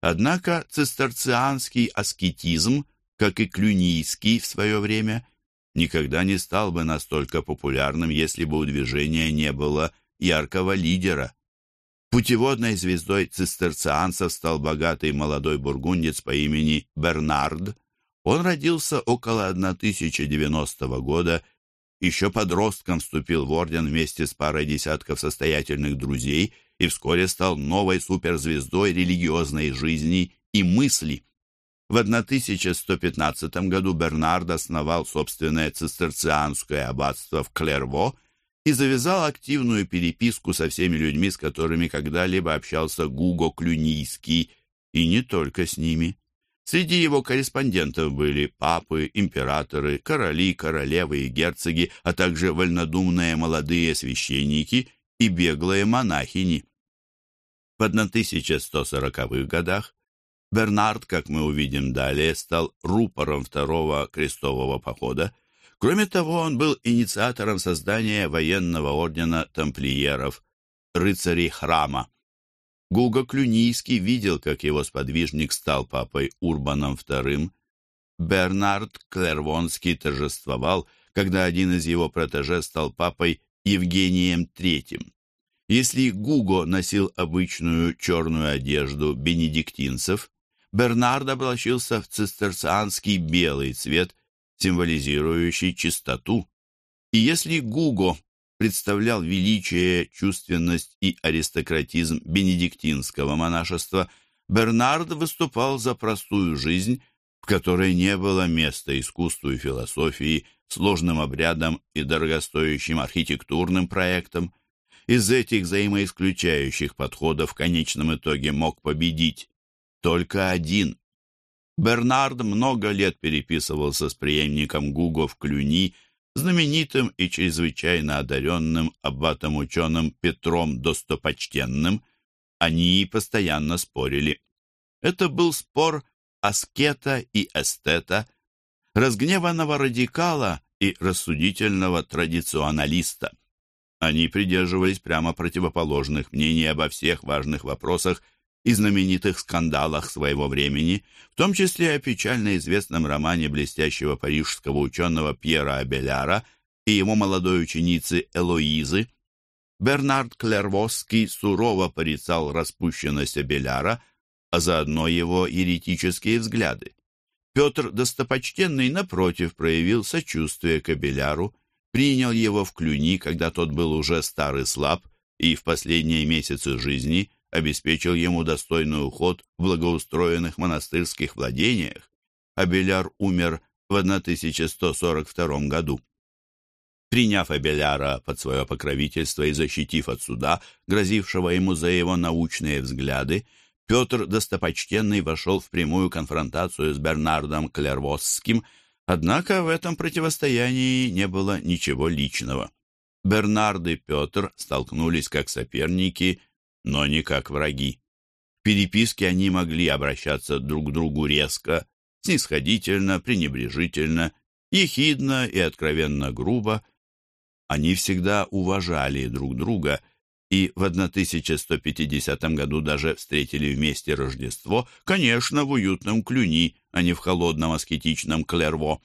Однако цистерцианский аскетизм, как и клюнийский в свое время, никогда не стал бы настолько популярным, если бы у движения не было яркого лидера. Путеводной звездой цистерцианцев стал богатый молодой бургундец по имени Бернард. Он родился около 1090 года, еще подростком вступил в орден вместе с парой десятков состоятельных друзей – и вскоре стал новой суперзвездой религиозной жизни и мысли. В 1115 году Бернард основал собственное цистерцианское аббатство в Клерво и завязал активную переписку со всеми людьми, с которыми когда-либо общался Гуго Клюнийский, и не только с ними. Среди его корреспондентов были папы, императоры, короли, королевы и герцоги, а также вольнодумные молодые священники и беглые монахини. В 1140-х годах Бернард, как мы увидим далее, стал рупором второго крестового похода. Кроме того, он был инициатором создания военного ордена тамплиеров, рыцарей храма. Гуго Клюнийский видел, как его сподвижник стал папой Урбаном II. Бернард Клервонский торжествовал, когда один из его протеже стал папой Евгением III. Если Гуго носил обычную черную одежду бенедиктинцев, Бернард облачился в цистерцианский белый цвет, символизирующий чистоту. И если Гуго представлял величие, чувственность и аристократизм бенедиктинского монашества, Бернард выступал за простую жизнь, в которой не было места искусству и философии, сложным обрядам и дорогостоящим архитектурным проектам. Из этих взаимоисключающих подходов в конечном итоге мог победить только один. Бернард много лет переписывался с преемником Гуго в Клюни, знаменитым и чрезвычайно одаренным аббатом-ученым Петром Достопочтенным. Они постоянно спорили. Это был спор аскета и эстета, разгневанного радикала и рассудительного традиционалиста. Они придерживались прямо противоположных мнений обо всех важных вопросах и знаменитых скандалах своего времени, в том числе о печально известном романе блестящего парижского ученого Пьера Абеляра и его молодой ученицы Элоизы. Бернард Клервосский сурово порицал распущенность Абеляра, а заодно его еретические взгляды. Петр Достопочтенный, напротив, проявил сочувствие к Абеляру, принял его в Клюни, когда тот был уже стар и слаб, и в последние месяцы жизни обеспечил ему достойный уход в благоустроенных монастырских владениях. Абеляр умер в 1142 году. Приняв Абеляра под свое покровительство и защитив от суда, грозившего ему за его научные взгляды, Петр Достопочтенный вошел в прямую конфронтацию с Бернардом Клервосским – Однако в этом противостоянии не было ничего личного. Бернард и Петр столкнулись как соперники, но не как враги. В переписке они могли обращаться друг к другу резко, снисходительно, пренебрежительно, ехидно и откровенно грубо. Они всегда уважали друг друга и в 1150 году даже встретили вместе Рождество, конечно, в уютном Клюни, а не в холодном аскетичном Клерво.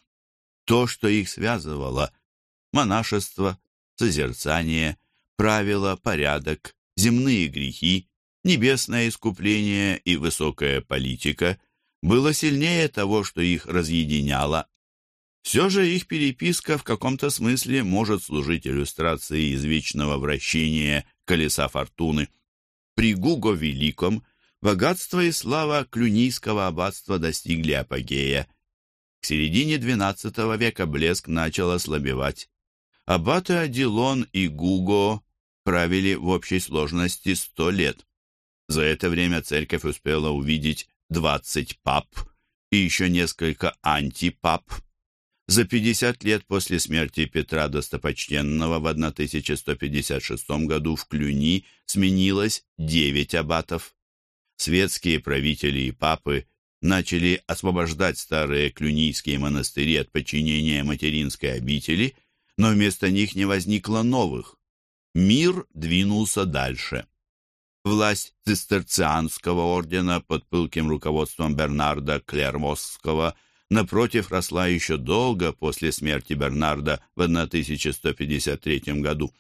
То, что их связывало – монашество, созерцание, правила, порядок, земные грехи, небесное искупление и высокая политика – было сильнее того, что их разъединяло. Все же их переписка в каком-то смысле может служить иллюстрацией извечного вращения колеса фортуны. При Гуго Великом богатство и слава клюнийского аббатства достигли апогея. К середине XII века блеск начал ослабевать. Аббаты Адилон и Гуго правили в общей сложности сто лет. За это время церковь успела увидеть 20 пап и еще несколько антипап. За 50 лет после смерти Петра Достопочтенного в 1156 году в Клюни сменилось 9 аббатов. Светские правители и папы начали освобождать старые клюнийские монастыри от подчинения материнской обители, но вместо них не возникло новых. Мир двинулся дальше. власть цистерцианского ордена под пылким руководством Бернарда Клермосского напротив росла еще долго после смерти Бернарда в 1153 году.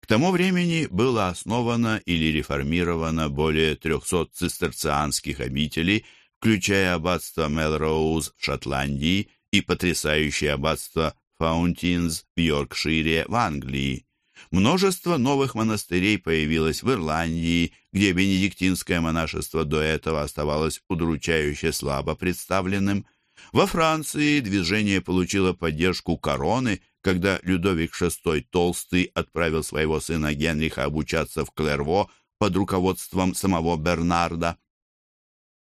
К тому времени было основано или реформировано более 300 цистерцианских обителей, включая аббатство Мелроуз в Шотландии и потрясающее аббатство Фаунтинс в Йоркшире в Англии. Множество новых монастырей появилось в Ирландии, где бенедиктинское монашество до этого оставалось удручающе слабо представленным. Во Франции движение получило поддержку короны, когда Людовик VI Толстый отправил своего сына Генриха обучаться в Клерво под руководством самого Бернарда.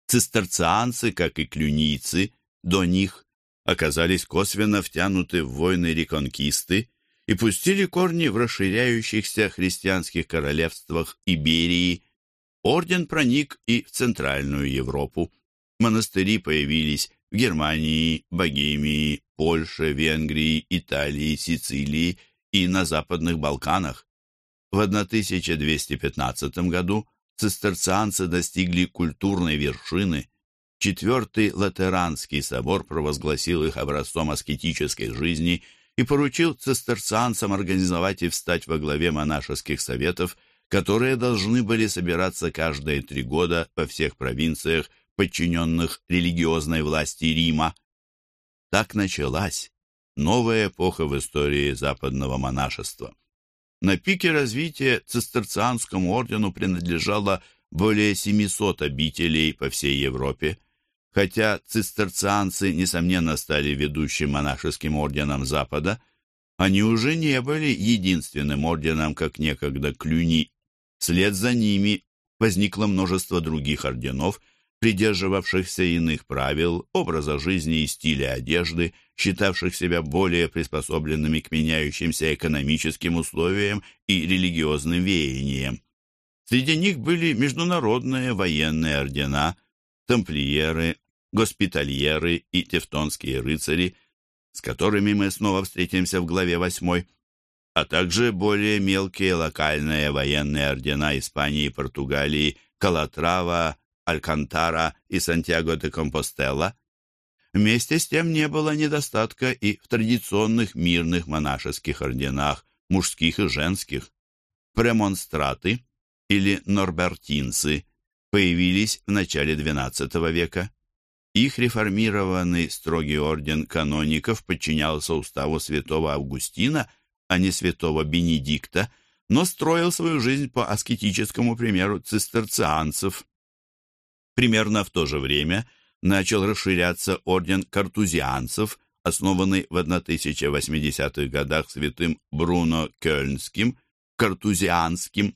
Цистерцианцы, как и клюнийцы, до них оказались косвенно втянуты в войны реконкисты и пустили корни в расширяющихся христианских королевствах Иберии. Орден проник и в Центральную Европу. Монастыри появились в Германии, Богемии, Польше, Венгрии, Италии, Сицилии и на Западных Балканах. В 1215 году цистерцианцы достигли культурной вершины. Четвертый Латеранский собор провозгласил их образцом аскетической жизни и поручил цистерцианцам организовать и встать во главе монашеских советов, которые должны были собираться каждые три года во всех провинциях, подчиненных религиозной власти Рима. Так началась новая эпоха в истории западного монашества. На пике развития цистерцианскому ордену принадлежало более 700 обителей по всей Европе. Хотя цистерцианцы, несомненно, стали ведущим монашеским орденом Запада, они уже не были единственным орденом, как некогда Клюни. Вслед за ними возникло множество других орденов, придерживавшихся иных правил, образа жизни и стиля одежды, считавших себя более приспособленными к меняющимся экономическим условиям и религиозным веяниям. Среди них были международные военные ордена – тамплиеры, госпитальеры и тевтонские рыцари, с которыми мы снова встретимся в главе 8, а также более мелкие локальные военные ордена Испании и Португалии, Калатрава, Алькантара и Сантьяго де Компостела. Вместе с тем не было недостатка и в традиционных мирных монашеских орденах, мужских и женских. Премонстраты или норбертинцы появились в начале XII века. Их реформированный строгий орден каноников подчинялся уставу святого Августина, а не святого Бенедикта, но строил свою жизнь по аскетическому примеру цистерцианцев. Примерно в то же время начал расширяться орден картузианцев, основанный в 1080-х годах святым Бруно Кёльнским, картузианским,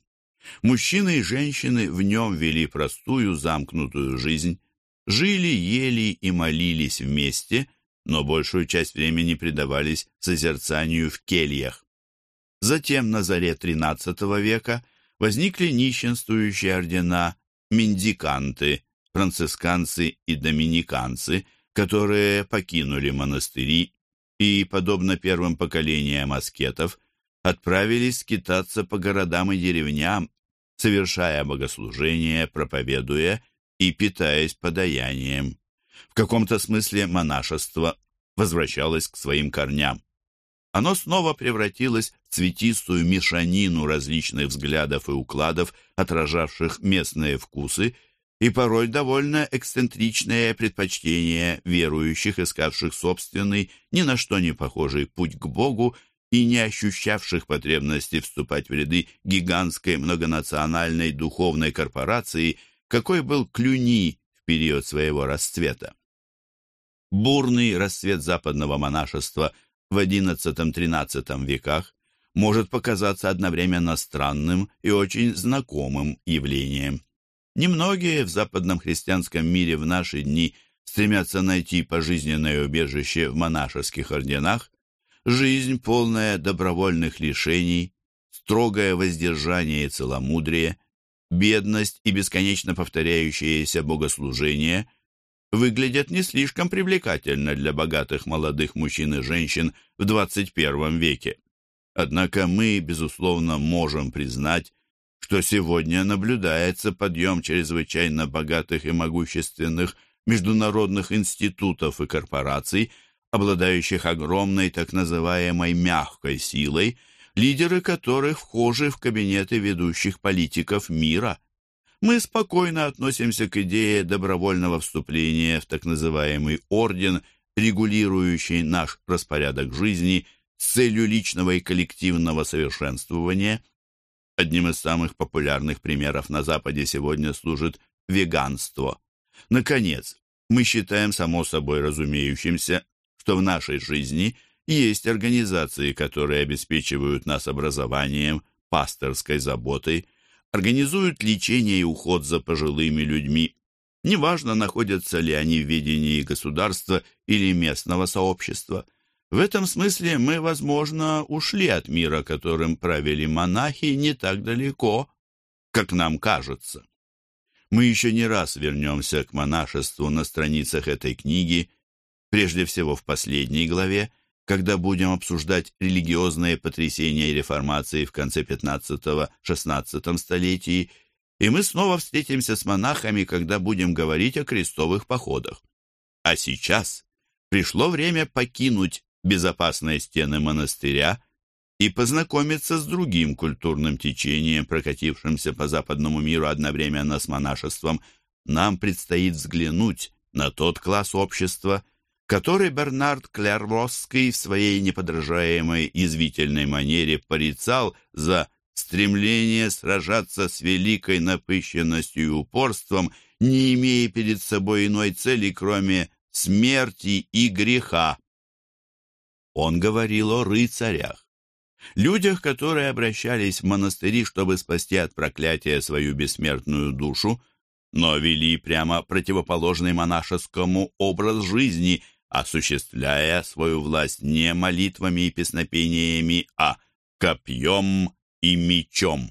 Мужчины и женщины в нем вели простую замкнутую жизнь, жили, ели и молились вместе, но большую часть времени предавались созерцанию в кельях. Затем на заре XIII века возникли нищенствующие ордена мендиканты, францисканцы и доминиканцы, которые покинули монастыри и, подобно первым поколениям аскетов, отправились скитаться по городам и деревням, совершая богослужения, проповедуя и питаясь подаянием. В каком-то смысле монашество возвращалось к своим корням. Оно снова превратилось в цветистую мешанину различных взглядов и укладов, отражавших местные вкусы и порой довольно эксцентричные предпочтения верующих, искавших собственный, ни на что не похожий путь к Богу и не ощущавших потребности вступать в ряды гигантской многонациональной духовной корпорации, какой был Клюни в период своего расцвета. Бурный расцвет западного монашества в XI-XIII веках может показаться одновременно странным и очень знакомым явлением. Немногие в западном христианском мире в наши дни стремятся найти пожизненное убежище в монашеских орденах, Жизнь, полная добровольных лишений, строгое воздержание и целомудрие, бедность и бесконечно повторяющееся богослужение выглядят не слишком привлекательно для богатых молодых мужчин и женщин в 21 веке. Однако мы, безусловно, можем признать, что сегодня наблюдается подъем чрезвычайно богатых и могущественных международных институтов и корпораций, обладающих огромной так называемой мягкой силой, лидеры которых вхожи в кабинеты ведущих политиков мира. Мы спокойно относимся к идее добровольного вступления в так называемый орден, регулирующий наш распорядок жизни с целью личного и коллективного совершенствования – Одним из самых популярных примеров на Западе сегодня служит веганство. Наконец, мы считаем само собой разумеющимся, что в нашей жизни есть организации, которые обеспечивают нас образованием, пасторской заботой, организуют лечение и уход за пожилыми людьми. Неважно, находятся ли они в ведении государства или местного сообщества. В этом смысле мы, возможно, ушли от мира, которым правили монахи, не так далеко, как нам кажется. Мы еще не раз вернемся к монашеству на страницах этой книги, прежде всего в последней главе, когда будем обсуждать религиозные потрясения реформации в конце XV-XVI столетий, и мы снова встретимся с монахами, когда будем говорить о крестовых походах. А сейчас пришло время покинуть безопасные стены монастыря и познакомиться с другим культурным течением, прокатившимся по западному миру одновременно с монашеством, нам предстоит взглянуть на тот класс общества, который Бернард Клервосский в своей неподражаемой язвительной манере порицал за стремление сражаться с великой напыщенностью и упорством, не имея перед собой иной цели, кроме смерти и греха. Он говорил о рыцарях, людях, которые обращались в монастыри, чтобы спасти от проклятия свою бессмертную душу, но вели прямо противоположный монашескому образ жизни, осуществляя свою власть не молитвами и песнопениями, а копьем и мечом.